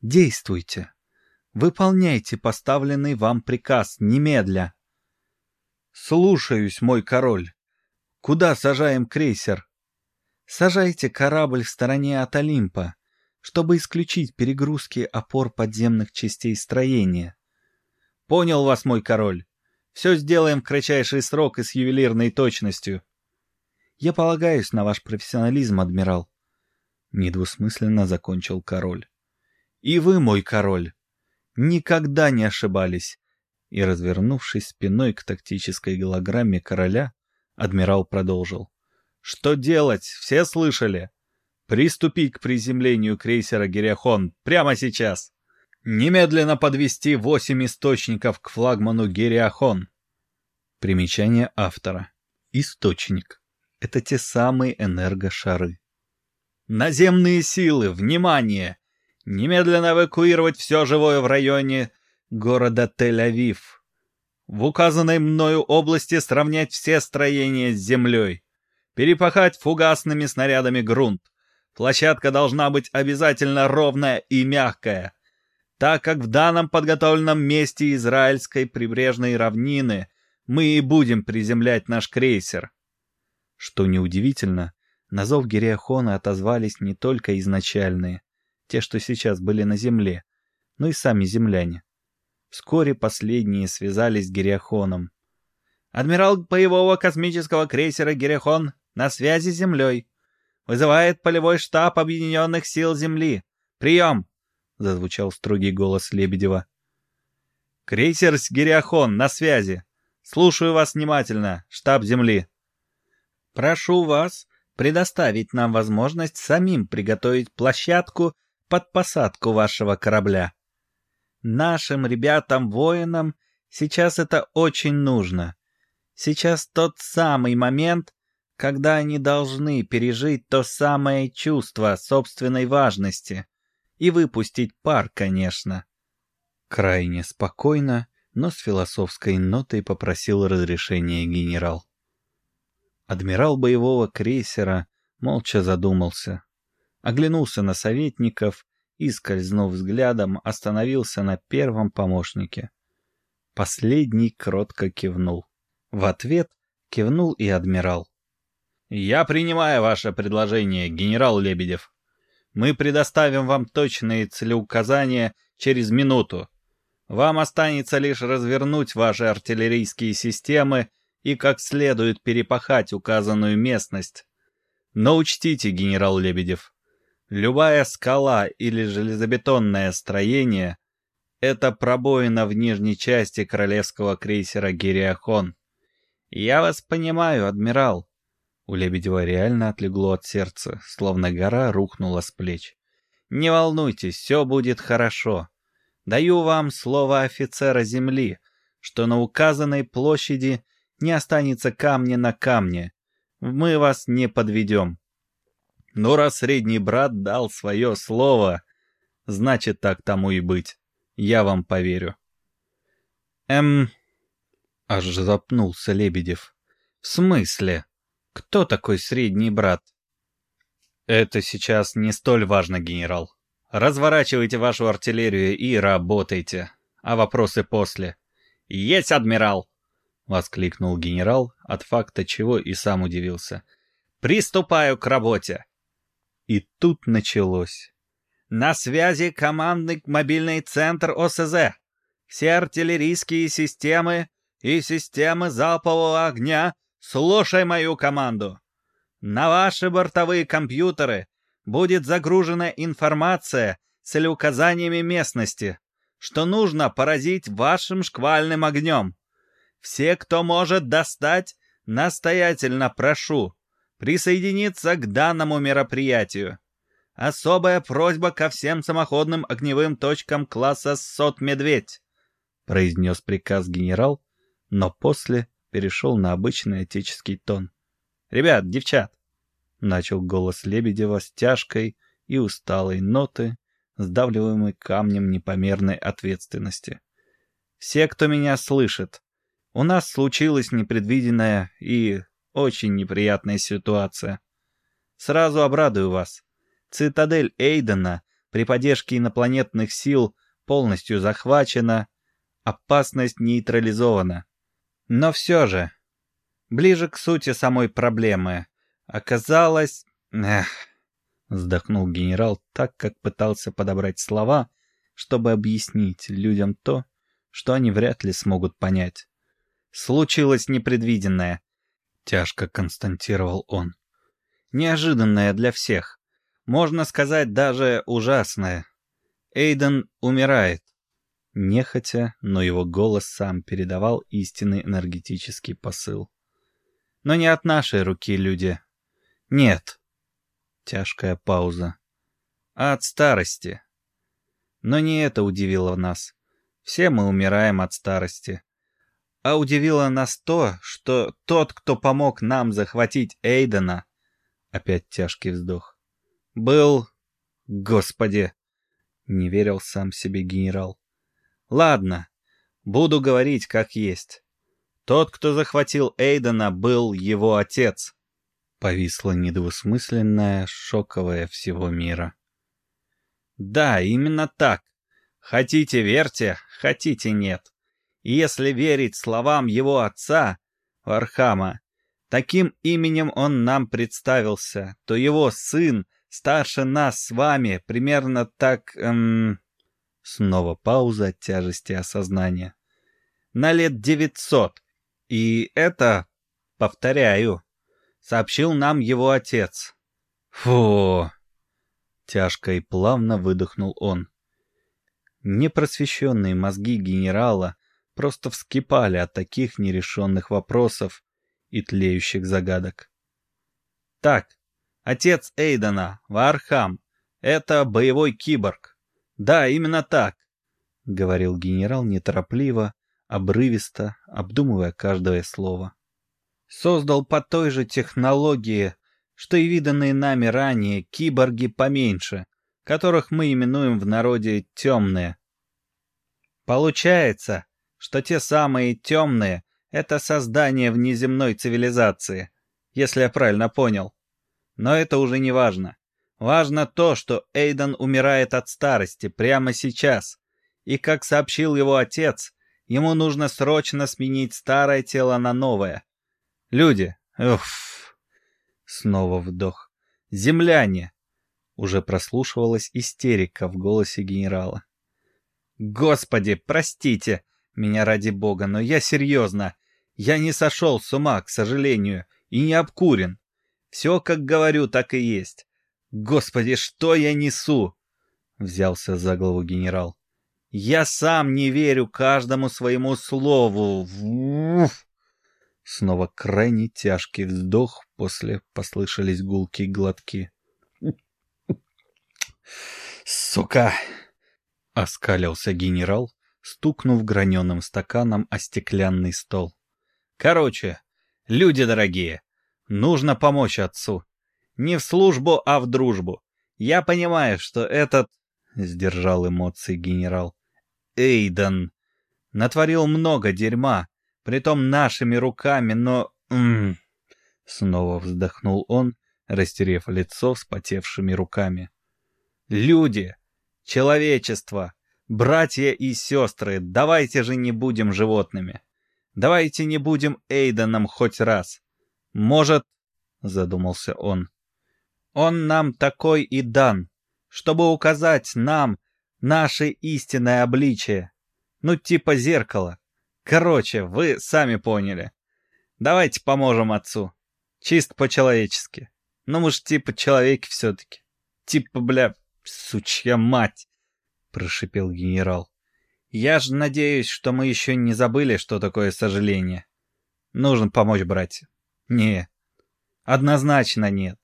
Действуйте. Выполняйте поставленный вам приказ немедля. Слушаюсь, мой король. Куда сажаем крейсер? Сажайте корабль в стороне от Олимпа, чтобы исключить перегрузки опор подземных частей строения. Понял вас, мой король. Все сделаем в кратчайший срок и с ювелирной точностью. Я полагаюсь на ваш профессионализм, адмирал. Недвусмысленно закончил король. И вы, мой король, никогда не ошибались. И, развернувшись спиной к тактической голограмме короля, адмирал продолжил. «Что делать? Все слышали? Приступить к приземлению крейсера «Гериахон» прямо сейчас! Немедленно подвести восемь источников к флагману «Гериахон». Примечание автора. Источник. Это те самые энергошары. Наземные силы, внимание! Немедленно эвакуировать все живое в районе города Тель-Авив. В указанной мною области сравнять все строения с землей. Перепахать фугасными снарядами грунт. Площадка должна быть обязательно ровная и мягкая, так как в данном подготовленном месте израильской прибрежной равнины мы и будем приземлять наш крейсер. Что неудивительно, на зов Гериахона отозвались не только изначальные, те, что сейчас были на земле, но и сами земляне. Вскоре последние связались с Гериахоном. «Адмирал боевого космического крейсера «Герихон» на связи с Землей. Вызывает полевой штаб Объединенных сил Земли. Прием!» — зазвучал строгий голос Лебедева. «Крейсер с «Гериахон» на связи. Слушаю вас внимательно, штаб Земли». «Прошу вас предоставить нам возможность самим приготовить площадку под посадку вашего корабля. Нашим ребятам-воинам сейчас это очень нужно. Сейчас тот самый момент, когда они должны пережить то самое чувство собственной важности и выпустить пар, конечно. Крайне спокойно, но с философской нотой попросил разрешения генерал. Адмирал боевого крейсера молча задумался оглянулся на советников и, скользнув взглядом, остановился на первом помощнике. Последний кротко кивнул. В ответ кивнул и адмирал. «Я принимаю ваше предложение, генерал Лебедев. Мы предоставим вам точные целеуказания через минуту. Вам останется лишь развернуть ваши артиллерийские системы и как следует перепахать указанную местность. Но учтите, генерал Лебедев, любая скала или железобетонное строение — это пробоина в нижней части королевского крейсера «Гириахон». Я вас понимаю, адмирал. У Лебедева реально отлегло от сердца, словно гора рухнула с плеч. Не волнуйтесь, все будет хорошо. Даю вам слово офицера земли, что на указанной площади не останется камня на камне. Мы вас не подведем. Но раз средний брат дал свое слово, значит так тому и быть. Я вам поверю. Эм... Аж запнулся Лебедев. В смысле? Кто такой средний брат? Это сейчас не столь важно, генерал. Разворачивайте вашу артиллерию и работайте. А вопросы после. Есть, адмирал! — воскликнул генерал, от факта чего и сам удивился. «Приступаю к работе!» И тут началось. «На связи командный мобильный центр ОСЗ. Все артиллерийские системы и системы залпового огня, слушай мою команду. На ваши бортовые компьютеры будет загружена информация с указаниями местности, что нужно поразить вашим шквальным огнем. Все, кто может достать, настоятельно прошу присоединиться к данному мероприятию. Особая просьба ко всем самоходным огневым точкам класса «Сот-Медведь», произнес приказ генерал, но после перешел на обычный отеческий тон. «Ребят, девчат!» — начал голос Лебедева с тяжкой и усталой ноты, сдавливаемой камнем непомерной ответственности. «Все, кто меня слышит, у нас случилась непредвиденная и очень неприятная ситуация. Сразу обрадую вас. Цитадель Эйдена при поддержке инопланетных сил полностью захвачена, опасность нейтрализована. Но все же, ближе к сути самой проблемы, оказалось... Эх, вздохнул генерал так, как пытался подобрать слова, чтобы объяснить людям то, что они вряд ли смогут понять. Случилось непредвиденное, тяжко констатировал он. Неожиданное для всех. Можно сказать, даже ужасное. Эйден умирает. Нехотя, но его голос сам передавал истинный энергетический посыл. Но не от нашей руки, люди. Нет. Тяжкая пауза. А от старости. Но не это удивило нас. Все мы умираем от старости. А удивило нас то, что тот, кто помог нам захватить Эйдена, опять тяжкий вздох, был... Господи! Не верил сам себе генерал. Ладно, буду говорить как есть. Тот, кто захватил Эйдена, был его отец. Повисла недвусмысленная, шоковая всего мира. Да, именно так. Хотите верьте, хотите нет. И если верить словам его отца, Вархама, таким именем он нам представился, то его сын старше нас с вами примерно так... Эм... Снова пауза от тяжести осознания. На лет девятьсот. И это, повторяю, сообщил нам его отец. Фу! Тяжко и плавно выдохнул он. Непросвещенные мозги генерала просто вскипали от таких нерешенных вопросов и тлеющих загадок. Так, отец Эйдена, Вархам, это боевой киборг. Да, именно так, — говорил генерал неторопливо, обрывисто, обдумывая каждое слово. Создал по той же технологии, что и виданные нами ранее киборги поменьше, которых мы именуем в народе «темные». Получается, что те самые темные — это создание внеземной цивилизации, если я правильно понял. Но это уже не важно. Важно то, что Эйден умирает от старости прямо сейчас. И, как сообщил его отец, ему нужно срочно сменить старое тело на новое. Люди, уф, снова вдох. Земляне. Уже прослушивалась истерика в голосе генерала. Господи, простите меня ради бога, но я серьезно. Я не сошел с ума, к сожалению, и не обкурен. Все, как говорю, так и есть. Господи, что я несу? Взялся за голову генерал. Я сам не верю каждому своему слову. Уф! Снова крайне тяжкий вздох, после послышались гулкие глотки. «Сука!» — оскалился генерал, стукнув граненым стаканом о стеклянный стол. «Короче, люди дорогие, нужно помочь отцу. Не в службу, а в дружбу. Я понимаю, что этот...» — сдержал эмоции генерал. «Эйден натворил много дерьма, притом нашими руками, но... Снова вздохнул он, растерев лицо вспотевшими руками. «Люди! Человечество! Братья и сестры, давайте же не будем животными! Давайте не будем Эйденом хоть раз! Может...» — задумался он. «Он нам такой и дан, чтобы указать нам наше истинное обличие, ну типа зеркало. Короче, вы сами поняли. Давайте поможем отцу. Чисто по-человечески. Ну, мы ж типа человеки все-таки. Типа, бля, сучья мать, прошипел генерал. Я же надеюсь, что мы еще не забыли, что такое сожаление. Нужно помочь братьям. Не, однозначно нет.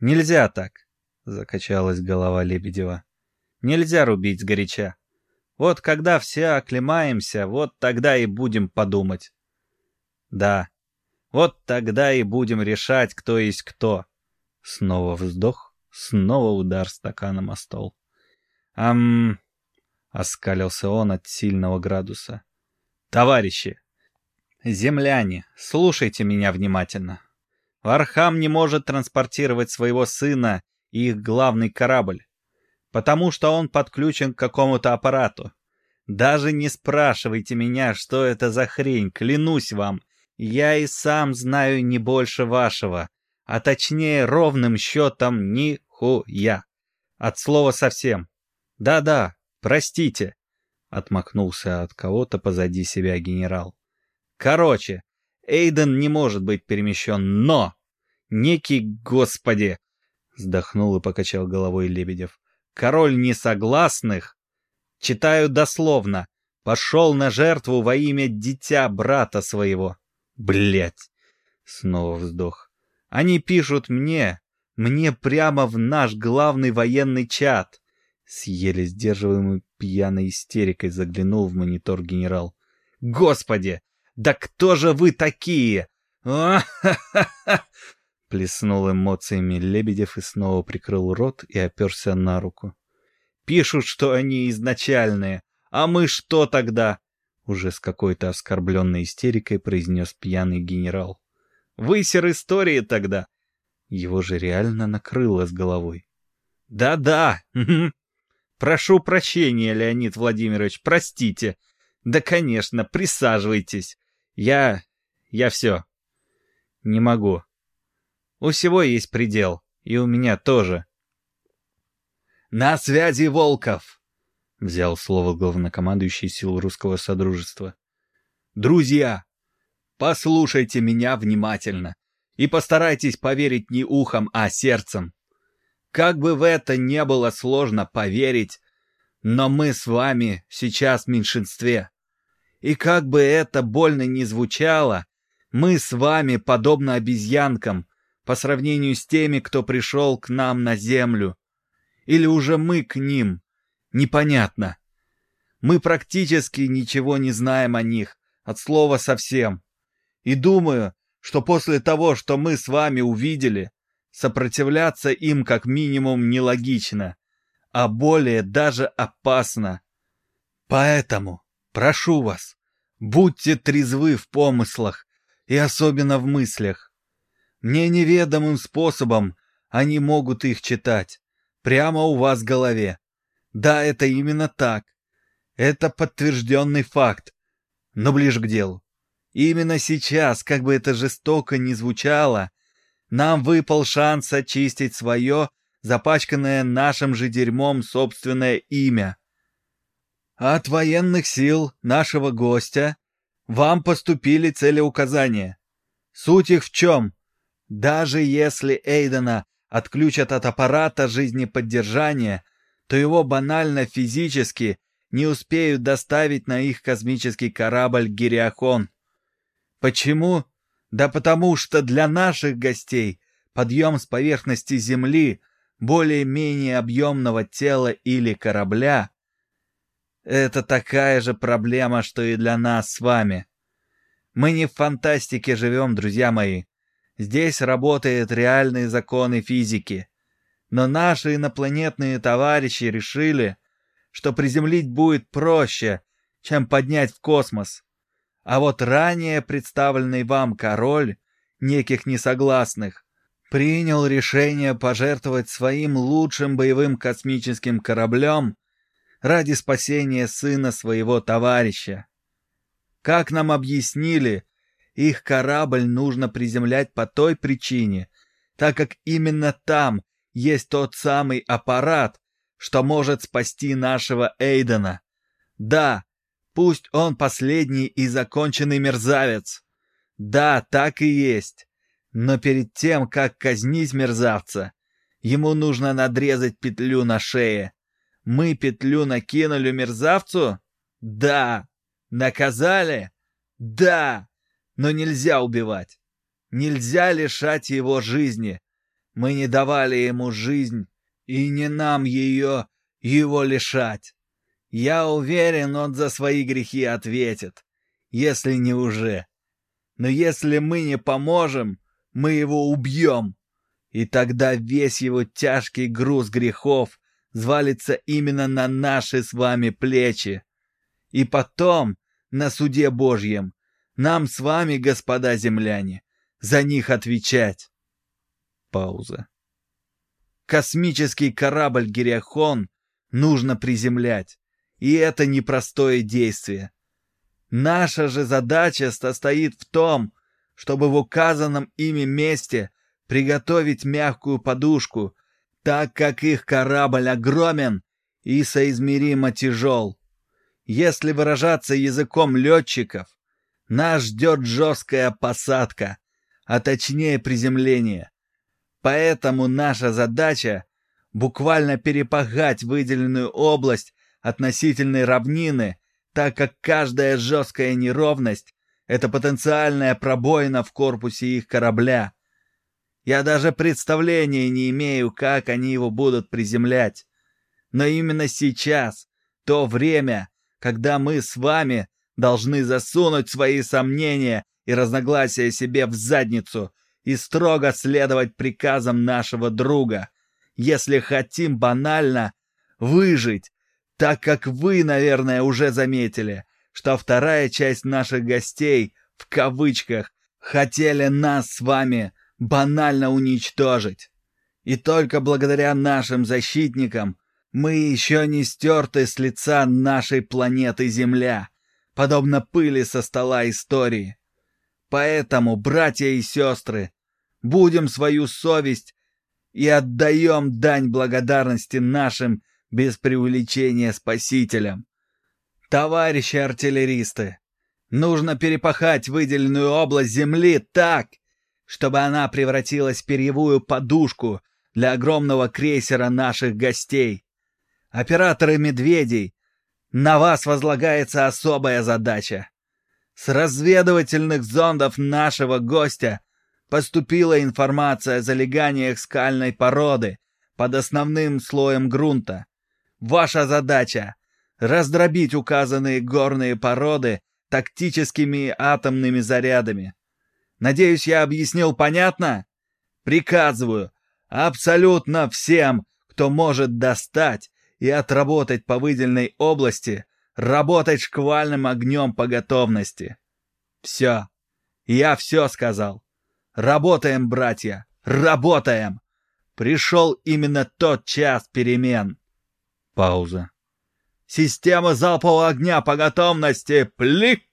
Нельзя так, закачалась голова Лебедева. Нельзя рубить сгоряча. Вот когда все оклемаемся, вот тогда и будем подумать. Да, вот тогда и будем решать, кто есть кто. Снова вздох, снова удар стаканом о стол. Ам... Оскалился он от сильного градуса. Товарищи, земляне, слушайте меня внимательно. Вархам не может транспортировать своего сына на их главный корабль потому что он подключен к какому-то аппарату. Даже не спрашивайте меня, что это за хрень, клянусь вам. Я и сам знаю не больше вашего, а точнее ровным счетом нихуя. От слова совсем. Да-да, простите, отмахнулся от кого-то позади себя генерал. Короче, Эйден не может быть перемещен, но... Некий господи! Вздохнул и покачал головой Лебедев король несогласных, читаю дословно, пошел на жертву во имя дитя брата своего. Блять! Снова вздох. Они пишут мне, мне прямо в наш главный военный чат. С еле сдерживаемой пьяной истерикой заглянул в монитор генерал. Господи! Да кто же вы такие? А-ха-ха-ха! Плеснул эмоциями Лебедев и снова прикрыл рот и оперся на руку. «Пишут, что они изначальные. А мы что тогда?» Уже с какой-то оскорбленной истерикой произнес пьяный генерал. «Высер истории тогда!» Его же реально накрыло с головой. «Да-да! Прошу прощения, Леонид Владимирович, простите. Да, конечно, присаживайтесь. Я... я все. Не могу. У всего есть предел, и у меня тоже. «На связи Волков!» — взял слово главнокомандующий сил русского содружества. «Друзья, послушайте меня внимательно и постарайтесь поверить не ухом, а сердцем. Как бы в это не было сложно поверить, но мы с вами сейчас в меньшинстве. И как бы это больно ни звучало, мы с вами, подобно обезьянкам, по сравнению с теми, кто пришел к нам на землю. Или уже мы к ним. Непонятно. Мы практически ничего не знаем о них, от слова совсем. И думаю, что после того, что мы с вами увидели, сопротивляться им как минимум нелогично, а более даже опасно. Поэтому прошу вас, будьте трезвы в помыслах и особенно в мыслях. Мне неведомым способом они могут их читать. Прямо у вас в голове. Да, это именно так. Это подтвержденный факт. Но ближе к делу. Именно сейчас, как бы это жестоко ни звучало, нам выпал шанс очистить свое, запачканное нашим же дерьмом собственное имя. От военных сил нашего гостя вам поступили целеуказания. Суть их в чем? Даже если Эйдена отключат от аппарата жизнеподдержания, то его банально физически не успеют доставить на их космический корабль Гириахон. Почему? Да потому что для наших гостей подъем с поверхности Земли более-менее объемного тела или корабля — это такая же проблема, что и для нас с вами. Мы не в фантастике живем, друзья мои. Здесь работают реальные законы физики. Но наши инопланетные товарищи решили, что приземлить будет проще, чем поднять в космос. А вот ранее представленный вам король неких несогласных принял решение пожертвовать своим лучшим боевым космическим кораблем ради спасения сына своего товарища. Как нам объяснили, их корабль нужно приземлять по той причине, так как именно там есть тот самый аппарат, что может спасти нашего Эйдена. Да, пусть он последний и законченный мерзавец. Да, так и есть. Но перед тем, как казнить мерзавца, ему нужно надрезать петлю на шее. Мы петлю накинули мерзавцу? Да. Наказали? Да но нельзя убивать. Нельзя лишать его жизни. Мы не давали ему жизнь, и не нам ее, его лишать. Я уверен, он за свои грехи ответит, если не уже. Но если мы не поможем, мы его убьем. И тогда весь его тяжкий груз грехов звалится именно на наши с вами плечи. И потом, на суде Божьем, нам с вами, господа земляне, за них отвечать. Пауза. Космический корабль Гириахон нужно приземлять, и это непростое действие. Наша же задача состоит в том, чтобы в указанном ими месте приготовить мягкую подушку, так как их корабль огромен и соизмеримо тяжел. Если выражаться языком летчиков, нас ждет жесткая посадка, а точнее приземление. Поэтому наша задача — буквально перепахать выделенную область относительной равнины, так как каждая жесткая неровность — это потенциальная пробоина в корпусе их корабля. Я даже представления не имею, как они его будут приземлять. Но именно сейчас, то время, когда мы с вами должны засунуть свои сомнения и разногласия себе в задницу и строго следовать приказам нашего друга, если хотим банально выжить, так как вы, наверное, уже заметили, что вторая часть наших гостей, в кавычках, хотели нас с вами банально уничтожить. И только благодаря нашим защитникам мы еще не стерты с лица нашей планеты Земля подобно пыли со стола истории. Поэтому, братья и сестры, будем свою совесть и отдаем дань благодарности нашим без преувеличения спасителям. Товарищи артиллеристы, нужно перепахать выделенную область земли так, чтобы она превратилась в перьевую подушку для огромного крейсера наших гостей. Операторы «Медведей» На вас возлагается особая задача. С разведывательных зондов нашего гостя поступила информация о залеганиях скальной породы под основным слоем грунта. Ваша задача — раздробить указанные горные породы тактическими атомными зарядами. Надеюсь, я объяснил понятно? Приказываю абсолютно всем, кто может достать и отработать по выделенной области, работать шквальным огнем по готовности. Все. Я все сказал. Работаем, братья, работаем. Пришел именно тот час перемен. Пауза. Система залпового огня по готовности. Плик!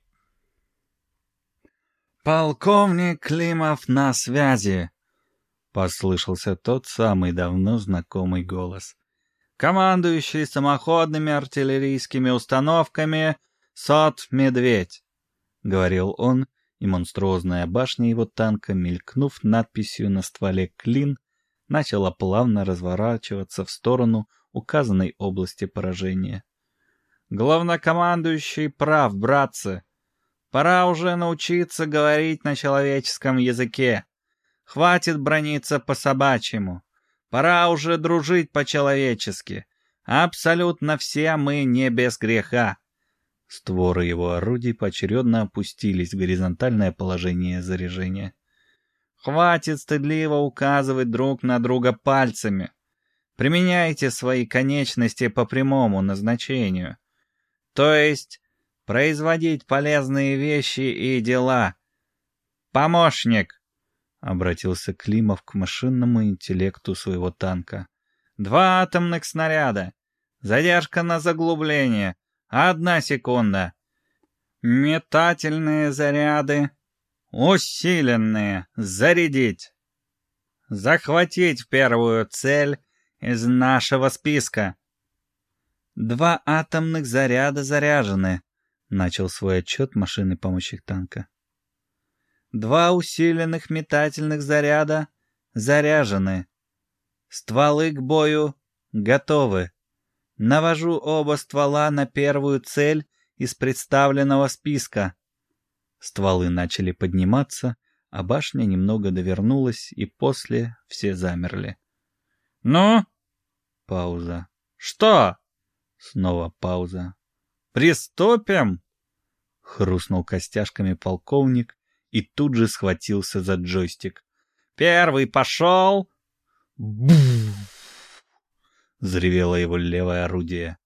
«Полковник Климов на связи!» — послышался тот самый давно знакомый голос. «Командующий самоходными артиллерийскими установками Сот Медведь!» — говорил он, и монструозная башня его танка, мелькнув надписью на стволе «Клин», начала плавно разворачиваться в сторону указанной области поражения. «Главнокомандующий прав, братцы!» Пора уже научиться говорить на человеческом языке. Хватит брониться по-собачьему. Пора уже дружить по-человечески. Абсолютно все мы не без греха. Створы его орудий поочередно опустились в горизонтальное положение заряжения. Хватит стыдливо указывать друг на друга пальцами. Применяйте свои конечности по прямому назначению. То есть производить полезные вещи и дела. Помощник, обратился Климов к машинному интеллекту своего танка. Два атомных снаряда. Задержка на заглубление. Одна секунда. Метательные заряды. Усиленные. Зарядить. Захватить первую цель из нашего списка. Два атомных заряда заряжены. Начал свой отчет машины помощи танка. Два усиленных метательных заряда заряжены. Стволы к бою готовы. Навожу оба ствола на первую цель из представленного списка. Стволы начали подниматься, а башня немного довернулась, и после все замерли. «Ну?» Пауза. «Что?» Снова пауза. «Приступим!» — хрустнул костяшками полковник и тут же схватился за джойстик. «Первый пошел!» «Буф!» — взревело его левое орудие.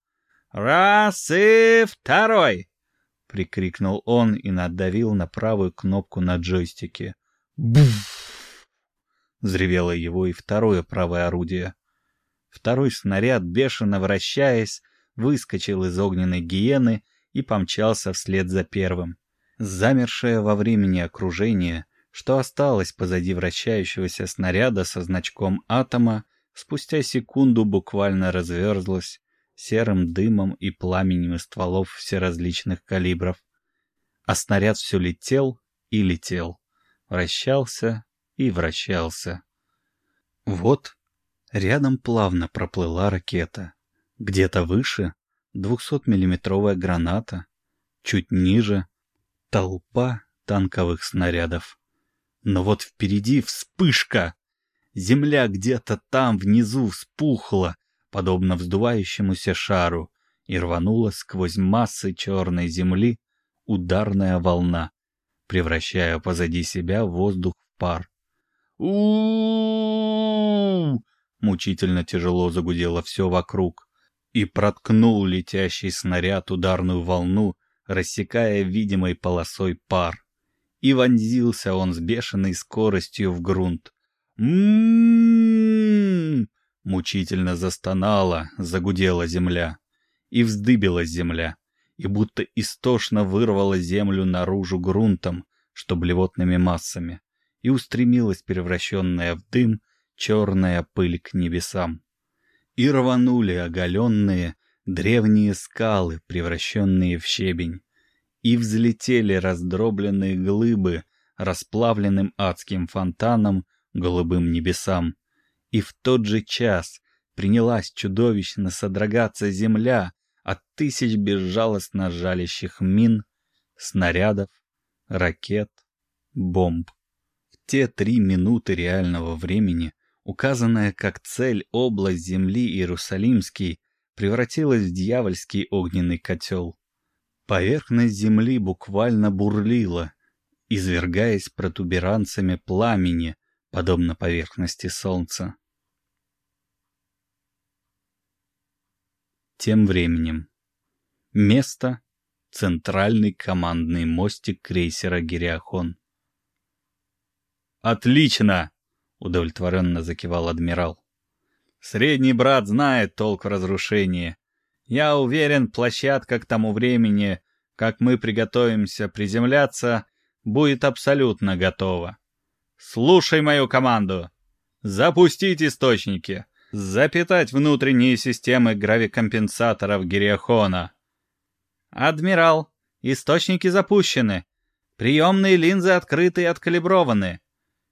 «Раз и второй!» — прикрикнул он и надавил на правую кнопку на джойстике. «Буф!» — взревело его и второе правое орудие. Второй снаряд, бешено вращаясь, выскочил из огненной гиены и помчался вслед за первым. Замершее во времени окружение, что осталось позади вращающегося снаряда со значком атома, спустя секунду буквально разверзлось серым дымом и пламенем из стволов всеразличных калибров. А снаряд все летел и летел, вращался и вращался. Вот рядом плавно проплыла ракета. Где-то выше — 200-миллиметровая граната, чуть ниже — толпа танковых снарядов. Но вот впереди вспышка! Земля где-то там внизу вспухла, подобно вздувающемуся шару, и рванула сквозь массы черной земли ударная волна, превращая позади себя воздух в пар. у Мучительно тяжело загудело все вокруг и проткнул летящий снаряд ударную волну, рассекая видимой полосой пар. И вонзился он с бешеной скоростью в грунт. м Мучительно застонала, загудела земля. И вздыбилась земля, и будто истошно вырвала землю наружу грунтом, что блевотными массами, и устремилась превращенная в дым черная пыль к небесам и рванули оголенные древние скалы, превращенные в щебень, и взлетели раздробленные глыбы расплавленным адским фонтаном голубым небесам, и в тот же час принялась чудовищно содрогаться земля от тысяч безжалостно жалящих мин, снарядов, ракет, бомб. В те три минуты реального времени Указанная как цель область земли Иерусалимский превратилась в дьявольский огненный котел. Поверхность земли буквально бурлила, извергаясь протуберанцами пламени, подобно поверхности солнца. Тем временем. Место — центральный командный мостик крейсера «Гириахон». «Отлично!» — удовлетворенно закивал адмирал. Средний брат знает толк в разрушении. Я уверен, площадка к тому времени, как мы приготовимся приземляться, будет абсолютно готова. Слушай мою команду. Запустить источники. Запитать внутренние системы гравикомпенсаторов Гириахона. Адмирал, источники запущены. Приемные линзы открыты и откалиброваны.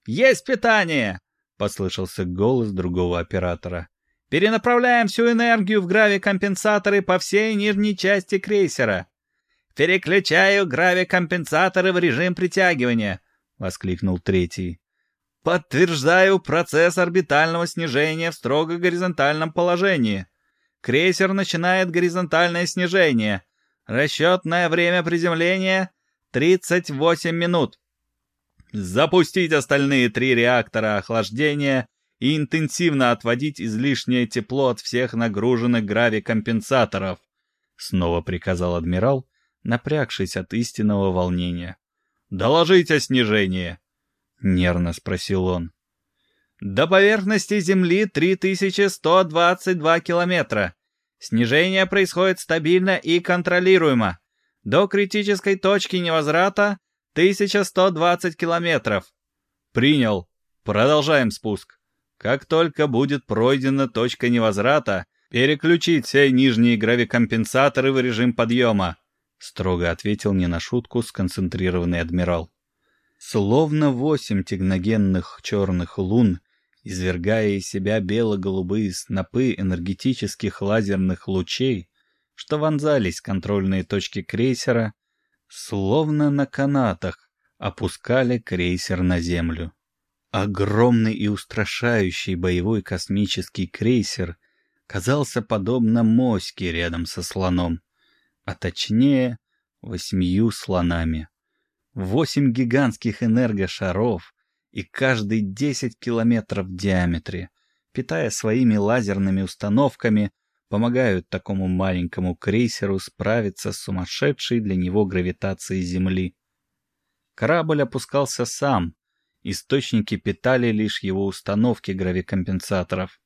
Есть питание! Послышался голос другого оператора. Перенаправляем всю энергию в гравикомпенсаторы по всей нижней части крейсера. Переключаю гравикомпенсаторы в режим притягивания, воскликнул третий. Подтверждаю процесс орбитального снижения в строго горизонтальном положении. Крейсер начинает горизонтальное снижение. Расчетное время приземления — 38 минут. Запустить остальные три реактора охлаждения и интенсивно отводить излишнее тепло от всех нагруженных гравикомпенсаторов, снова приказал адмирал, напрягшись от истинного волнения. «Доложить о снижении!» — нервно спросил он. «До поверхности Земли 3122 километра. Снижение происходит стабильно и контролируемо. До критической точки невозврата 1120 километров. Принял. Продолжаем спуск. Как только будет пройдена точка невозврата, переключить все нижние гравикомпенсаторы в режим подъема», — строго ответил не на шутку сконцентрированный адмирал. Словно восемь техногенных черных лун, извергая из себя бело-голубые снопы энергетических лазерных лучей, что вонзались контрольные точки крейсера, словно на канатах опускали крейсер на землю. Огромный и устрашающий боевой космический крейсер казался подобно моське рядом со слоном, а точнее восьмию слонами восемь гигантских энергошаров и каждый 10 километров в диаметре, питая своими лазерными установками, помогают такому маленькому крейсеру справиться с сумасшедшей для него гравитацией Земли. Корабль опускался сам, источники питали лишь его установки гравикомпенсаторов.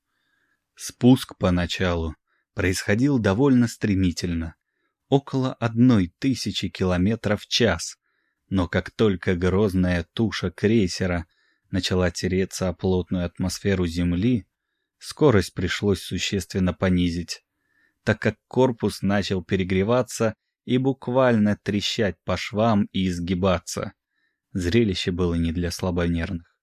Спуск поначалу происходил довольно стремительно, около одной тысячи километров в час, но как только грозная туша крейсера начала тереться о плотную атмосферу Земли, скорость пришлось существенно понизить, так как корпус начал перегреваться и буквально трещать по швам и изгибаться. Зрелище было не для слабонервных.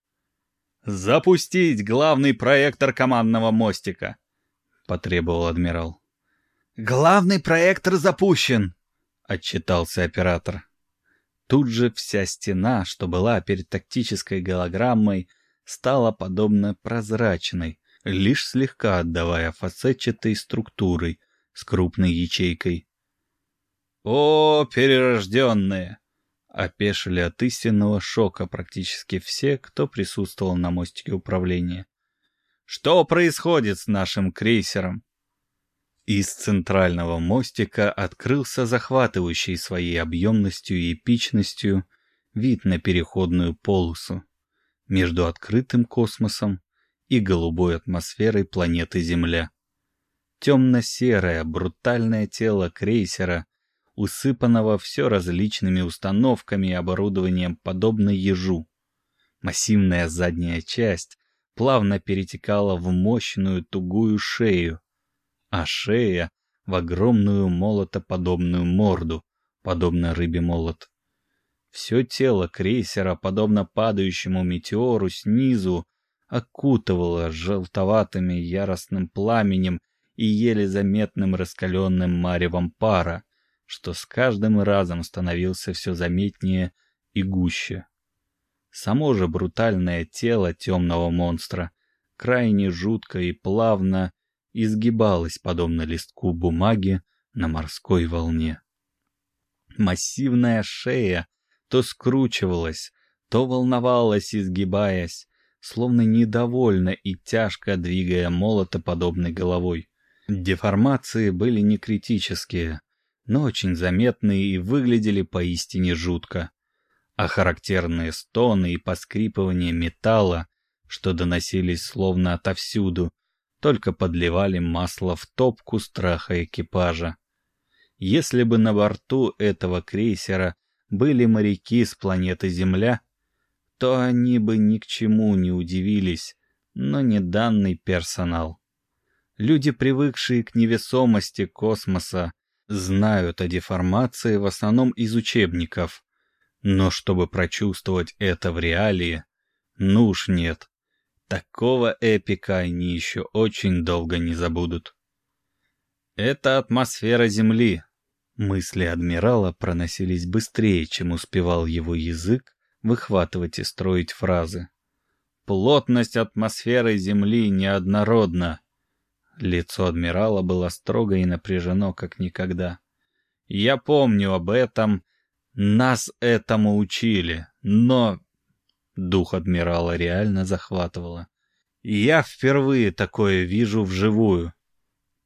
«Запустить главный проектор командного мостика!» — потребовал адмирал. «Главный проектор запущен!» — отчитался оператор. Тут же вся стена, что была перед тактической голограммой, стала подобно прозрачной, лишь слегка отдавая фасетчатой структурой с крупной ячейкой. «О, перерожденные!» — опешили от истинного шока практически все, кто присутствовал на мостике управления. «Что происходит с нашим крейсером?» Из центрального мостика открылся захватывающий своей объемностью и эпичностью вид на переходную полосу между открытым космосом и голубой атмосферой планеты Земля. Темно-серое, брутальное тело крейсера, усыпанного все различными установками и оборудованием, подобно ежу. Массивная задняя часть плавно перетекала в мощную тугую шею, а шея в огромную молотоподобную морду, подобно рыбе молот. Все тело крейсера, подобно падающему метеору снизу, окутывало желтоватым яростным пламенем и еле заметным раскаленным маревом пара, что с каждым разом становился все заметнее и гуще. Само же брутальное тело темного монстра крайне жутко и плавно изгибалась, подобно листку бумаги на морской волне. Массивная шея то скручивалась, то волновалась, изгибаясь, словно недовольно и тяжко двигая молотоподобной головой. Деформации были не критические, но очень заметные и выглядели поистине жутко. А характерные стоны и поскрипывание металла, что доносились словно отовсюду, только подливали масло в топку страха экипажа. Если бы на борту этого крейсера были моряки с планеты Земля, то они бы ни к чему не удивились, но не данный персонал. Люди, привыкшие к невесомости космоса, знают о деформации в основном из учебников. Но чтобы прочувствовать это в реалии, ну уж нет. Такого эпика они еще очень долго не забудут. Это атмосфера Земли. Мысли адмирала проносились быстрее, чем успевал его язык выхватывать и строить фразы. Плотность атмосферы Земли неоднородна. Лицо адмирала было строго и напряжено, как никогда. Я помню об этом. Нас этому учили. Но... Дух адмирала реально захватывало. Я впервые такое вижу вживую.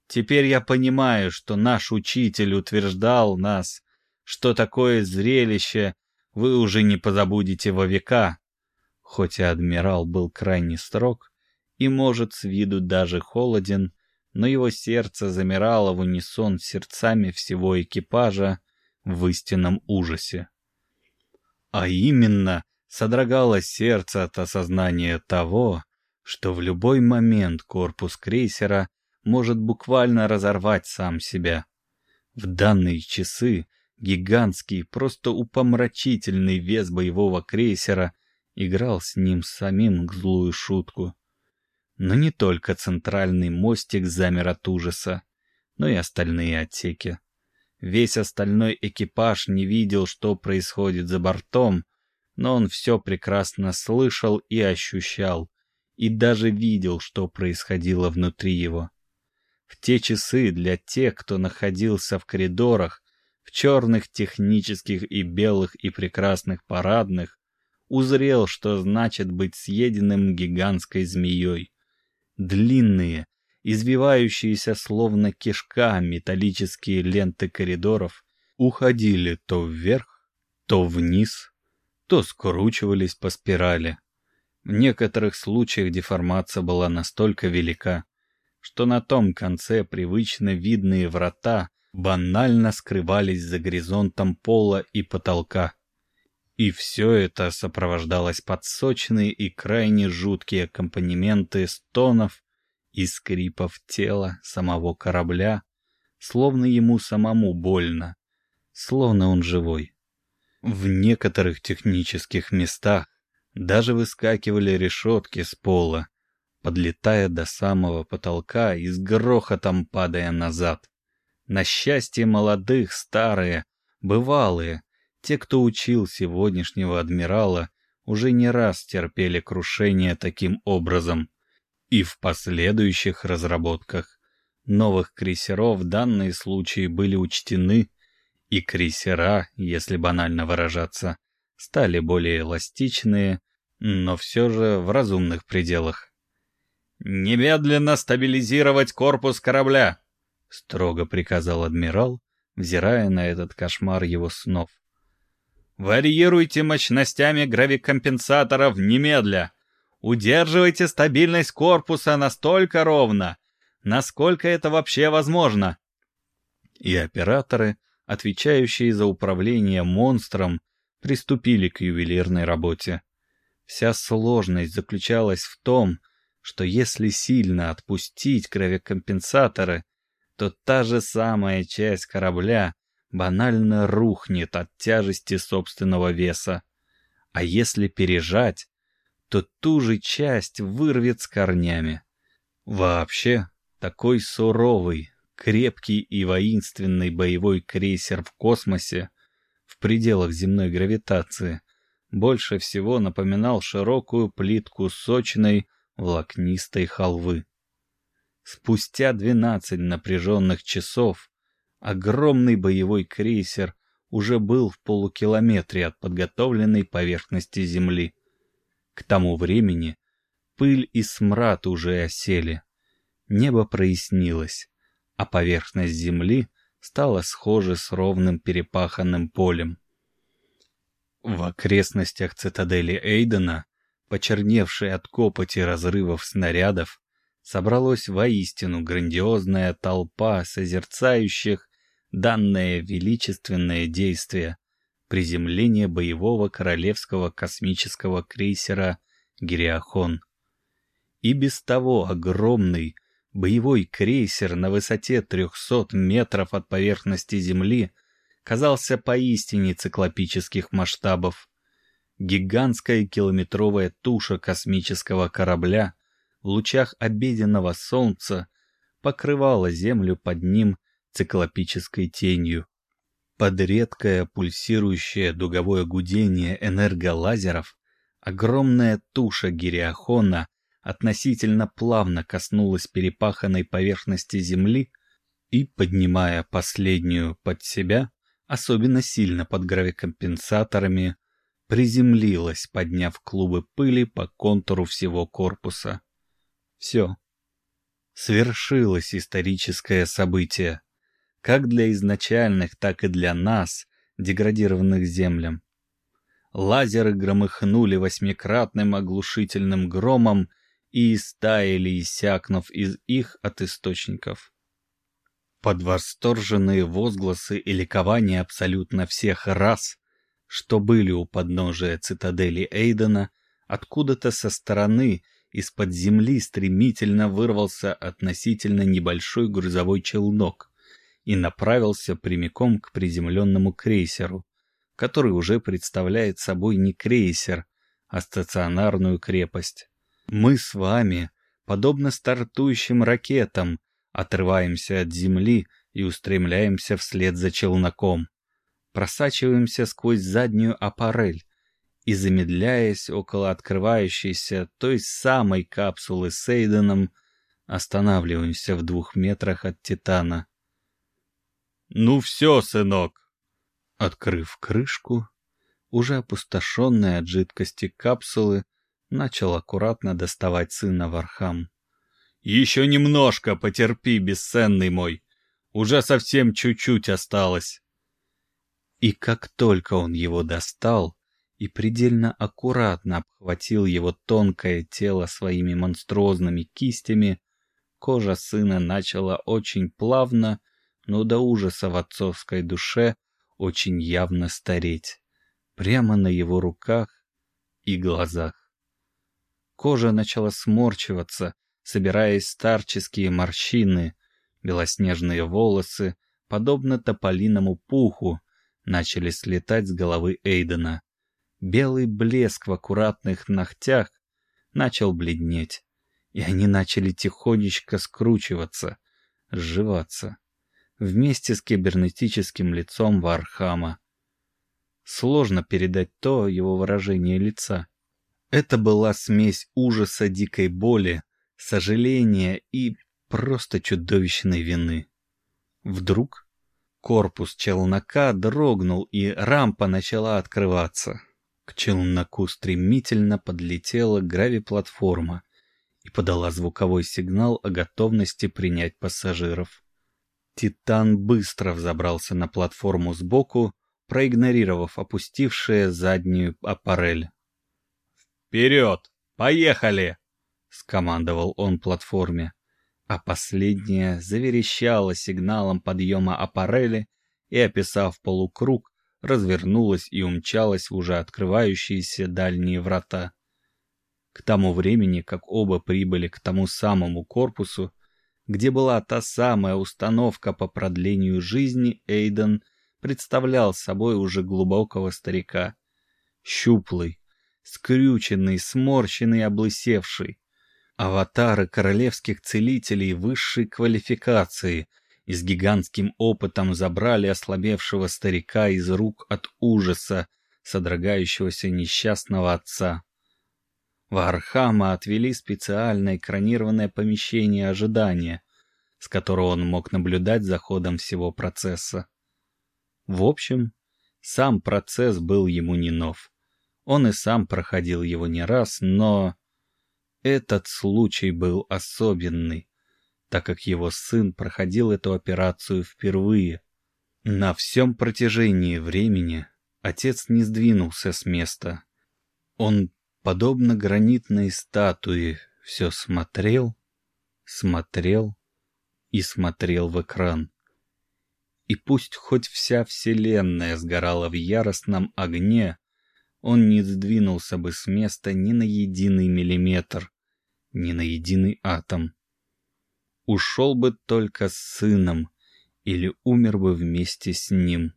Теперь я понимаю, что наш учитель утверждал нас, что такое зрелище вы уже не позабудете во века. Хоть и адмирал был крайне строг и, может, с виду даже холоден, но его сердце замирало в унисон сердцами всего экипажа в истинном ужасе. А именно, содрогалось сердце от осознания того, что в любой момент корпус крейсера может буквально разорвать сам себя. В данные часы гигантский, просто упомрачительный вес боевого крейсера играл с ним самим к злую шутку. Но не только центральный мостик замер от ужаса, но и остальные отсеки. Весь остальной экипаж не видел, что происходит за бортом, но он все прекрасно слышал и ощущал, и даже видел, что происходило внутри его. В те часы для тех, кто находился в коридорах, в черных технических и белых и прекрасных парадных, узрел, что значит быть съеденным гигантской змеей. Длинные, извивающиеся словно кишка металлические ленты коридоров уходили то вверх, то вниз, то скручивались по спирали. В некоторых случаях деформация была настолько велика, что на том конце привычно видные врата банально скрывались за горизонтом пола и потолка. И все это сопровождалось подсочные и крайне жуткие аккомпанементы стонов и скрипов тела самого корабля, словно ему самому больно, словно он живой. В некоторых технических местах даже выскакивали решетки с пола, подлетая до самого потолка и с грохотом падая назад. На счастье молодых, старые, бывалые, те, кто учил сегодняшнего адмирала, уже не раз терпели крушение таким образом. И в последующих разработках новых крейсеров данные случаи были учтены, и крейсера, если банально выражаться, стали более эластичные, но все же в разумных пределах. «Немедленно стабилизировать корпус корабля!» — строго приказал адмирал, взирая на этот кошмар его снов. Варьируйте мощностями гравикомпенсаторов немедля. Удерживайте стабильность корпуса настолько ровно, насколько это вообще возможно. И операторы, отвечающие за управление монстром, приступили к ювелирной работе. Вся сложность заключалась в том, что если сильно отпустить гравикомпенсаторы, то та же самая часть корабля банально рухнет от тяжести собственного веса. А если пережать, то ту же часть вырвет с корнями. Вообще, такой суровый, крепкий и воинственный боевой крейсер в космосе, в пределах земной гравитации, больше всего напоминал широкую плитку сочной, волокнистой халвы. Спустя двенадцать напряженных часов Огромный боевой крейсер уже был в полукилометре от подготовленной поверхности Земли. К тому времени пыль и смрад уже осели. Небо прояснилось, а поверхность Земли стала схожа с ровным перепаханным полем. В окрестностях цитадели Эйдена, почерневшей от копоти разрывов снарядов, собралась воистину грандиозная толпа созерцающих данное величественное действие приземления боевого королевского космического крейсера «Гириахон». И без того огромный боевой крейсер на высоте 300 метров от поверхности Земли казался поистине циклопических масштабов. Гигантская километровая туша космического корабля в лучах обеденного солнца покрывала Землю под ним циклопической тенью. Под редкое пульсирующее дуговое гудение энерголазеров огромная туша Гириахона относительно плавно коснулась перепаханной поверхности Земли и, поднимая последнюю под себя, особенно сильно под гравикомпенсаторами, приземлилась, подняв клубы пыли по контуру всего корпуса. Все. Свершилось историческое событие как для изначальных, так и для нас, деградированных землям. Лазеры громыхнули восьмикратным оглушительным громом и истаяли, иссякнув из их от источников. Под восторженные возгласы и ликование абсолютно всех рас, что были у подножия цитадели Эйдена, откуда-то со стороны из-под земли стремительно вырвался относительно небольшой грузовой челнок и направился прямиком к приземленному крейсеру, который уже представляет собой не крейсер, а стационарную крепость. Мы с вами, подобно стартующим ракетам, отрываемся от земли и устремляемся вслед за челноком. Просачиваемся сквозь заднюю аппарель и, замедляясь около открывающейся той самой капсулы с Эйденом, останавливаемся в двух метрах от Титана. «Ну все, сынок!» Открыв крышку, уже опустошенная от жидкости капсулы, начал аккуратно доставать сына Вархам. «Еще немножко потерпи, бесценный мой! Уже совсем чуть-чуть осталось!» И как только он его достал и предельно аккуратно обхватил его тонкое тело своими монструозными кистями, кожа сына начала очень плавно но до ужаса в отцовской душе очень явно стареть. Прямо на его руках и глазах. Кожа начала сморчиваться, собираясь старческие морщины, белоснежные волосы, подобно тополиному пуху, начали слетать с головы Эйдена. Белый блеск в аккуратных ногтях начал бледнеть, и они начали тихонечко скручиваться, сживаться вместе с кибернетическим лицом Вархама. Сложно передать то его выражение лица. Это была смесь ужаса дикой боли, сожаления и просто чудовищной вины. Вдруг корпус челнока дрогнул, и рампа начала открываться. К челноку стремительно подлетела гравиплатформа и подала звуковой сигнал о готовности принять пассажиров. Титан быстро взобрался на платформу сбоку, проигнорировав опустившее заднюю аппарель. «Вперед! Поехали!» — скомандовал он платформе, а последняя заверещала сигналом подъема аппарели и, описав полукруг, развернулась и умчалась в уже открывающиеся дальние врата. К тому времени, как оба прибыли к тому самому корпусу, где была та самая установка по продлению жизни, Эйден представлял собой уже глубокого старика. Щуплый, скрюченный, сморщенный, облысевший. Аватары королевских целителей высшей квалификации и с гигантским опытом забрали ослабевшего старика из рук от ужаса, содрогающегося несчастного отца. Вархама отвели специальное экранированное помещение ожидания, с которого он мог наблюдать за ходом всего процесса. В общем, сам процесс был ему не нов. Он и сам проходил его не раз, но... Этот случай был особенный, так как его сын проходил эту операцию впервые. На всем протяжении времени отец не сдвинулся с места. Он подобно гранитной статуе, все смотрел смотрел и смотрел в экран. И пусть хоть вся вселенная сгорала в яростном огне, он не сдвинулся бы с места ни на единый миллиметр, ни на единый атом. Ушел бы только с сыном или умер бы вместе с ним.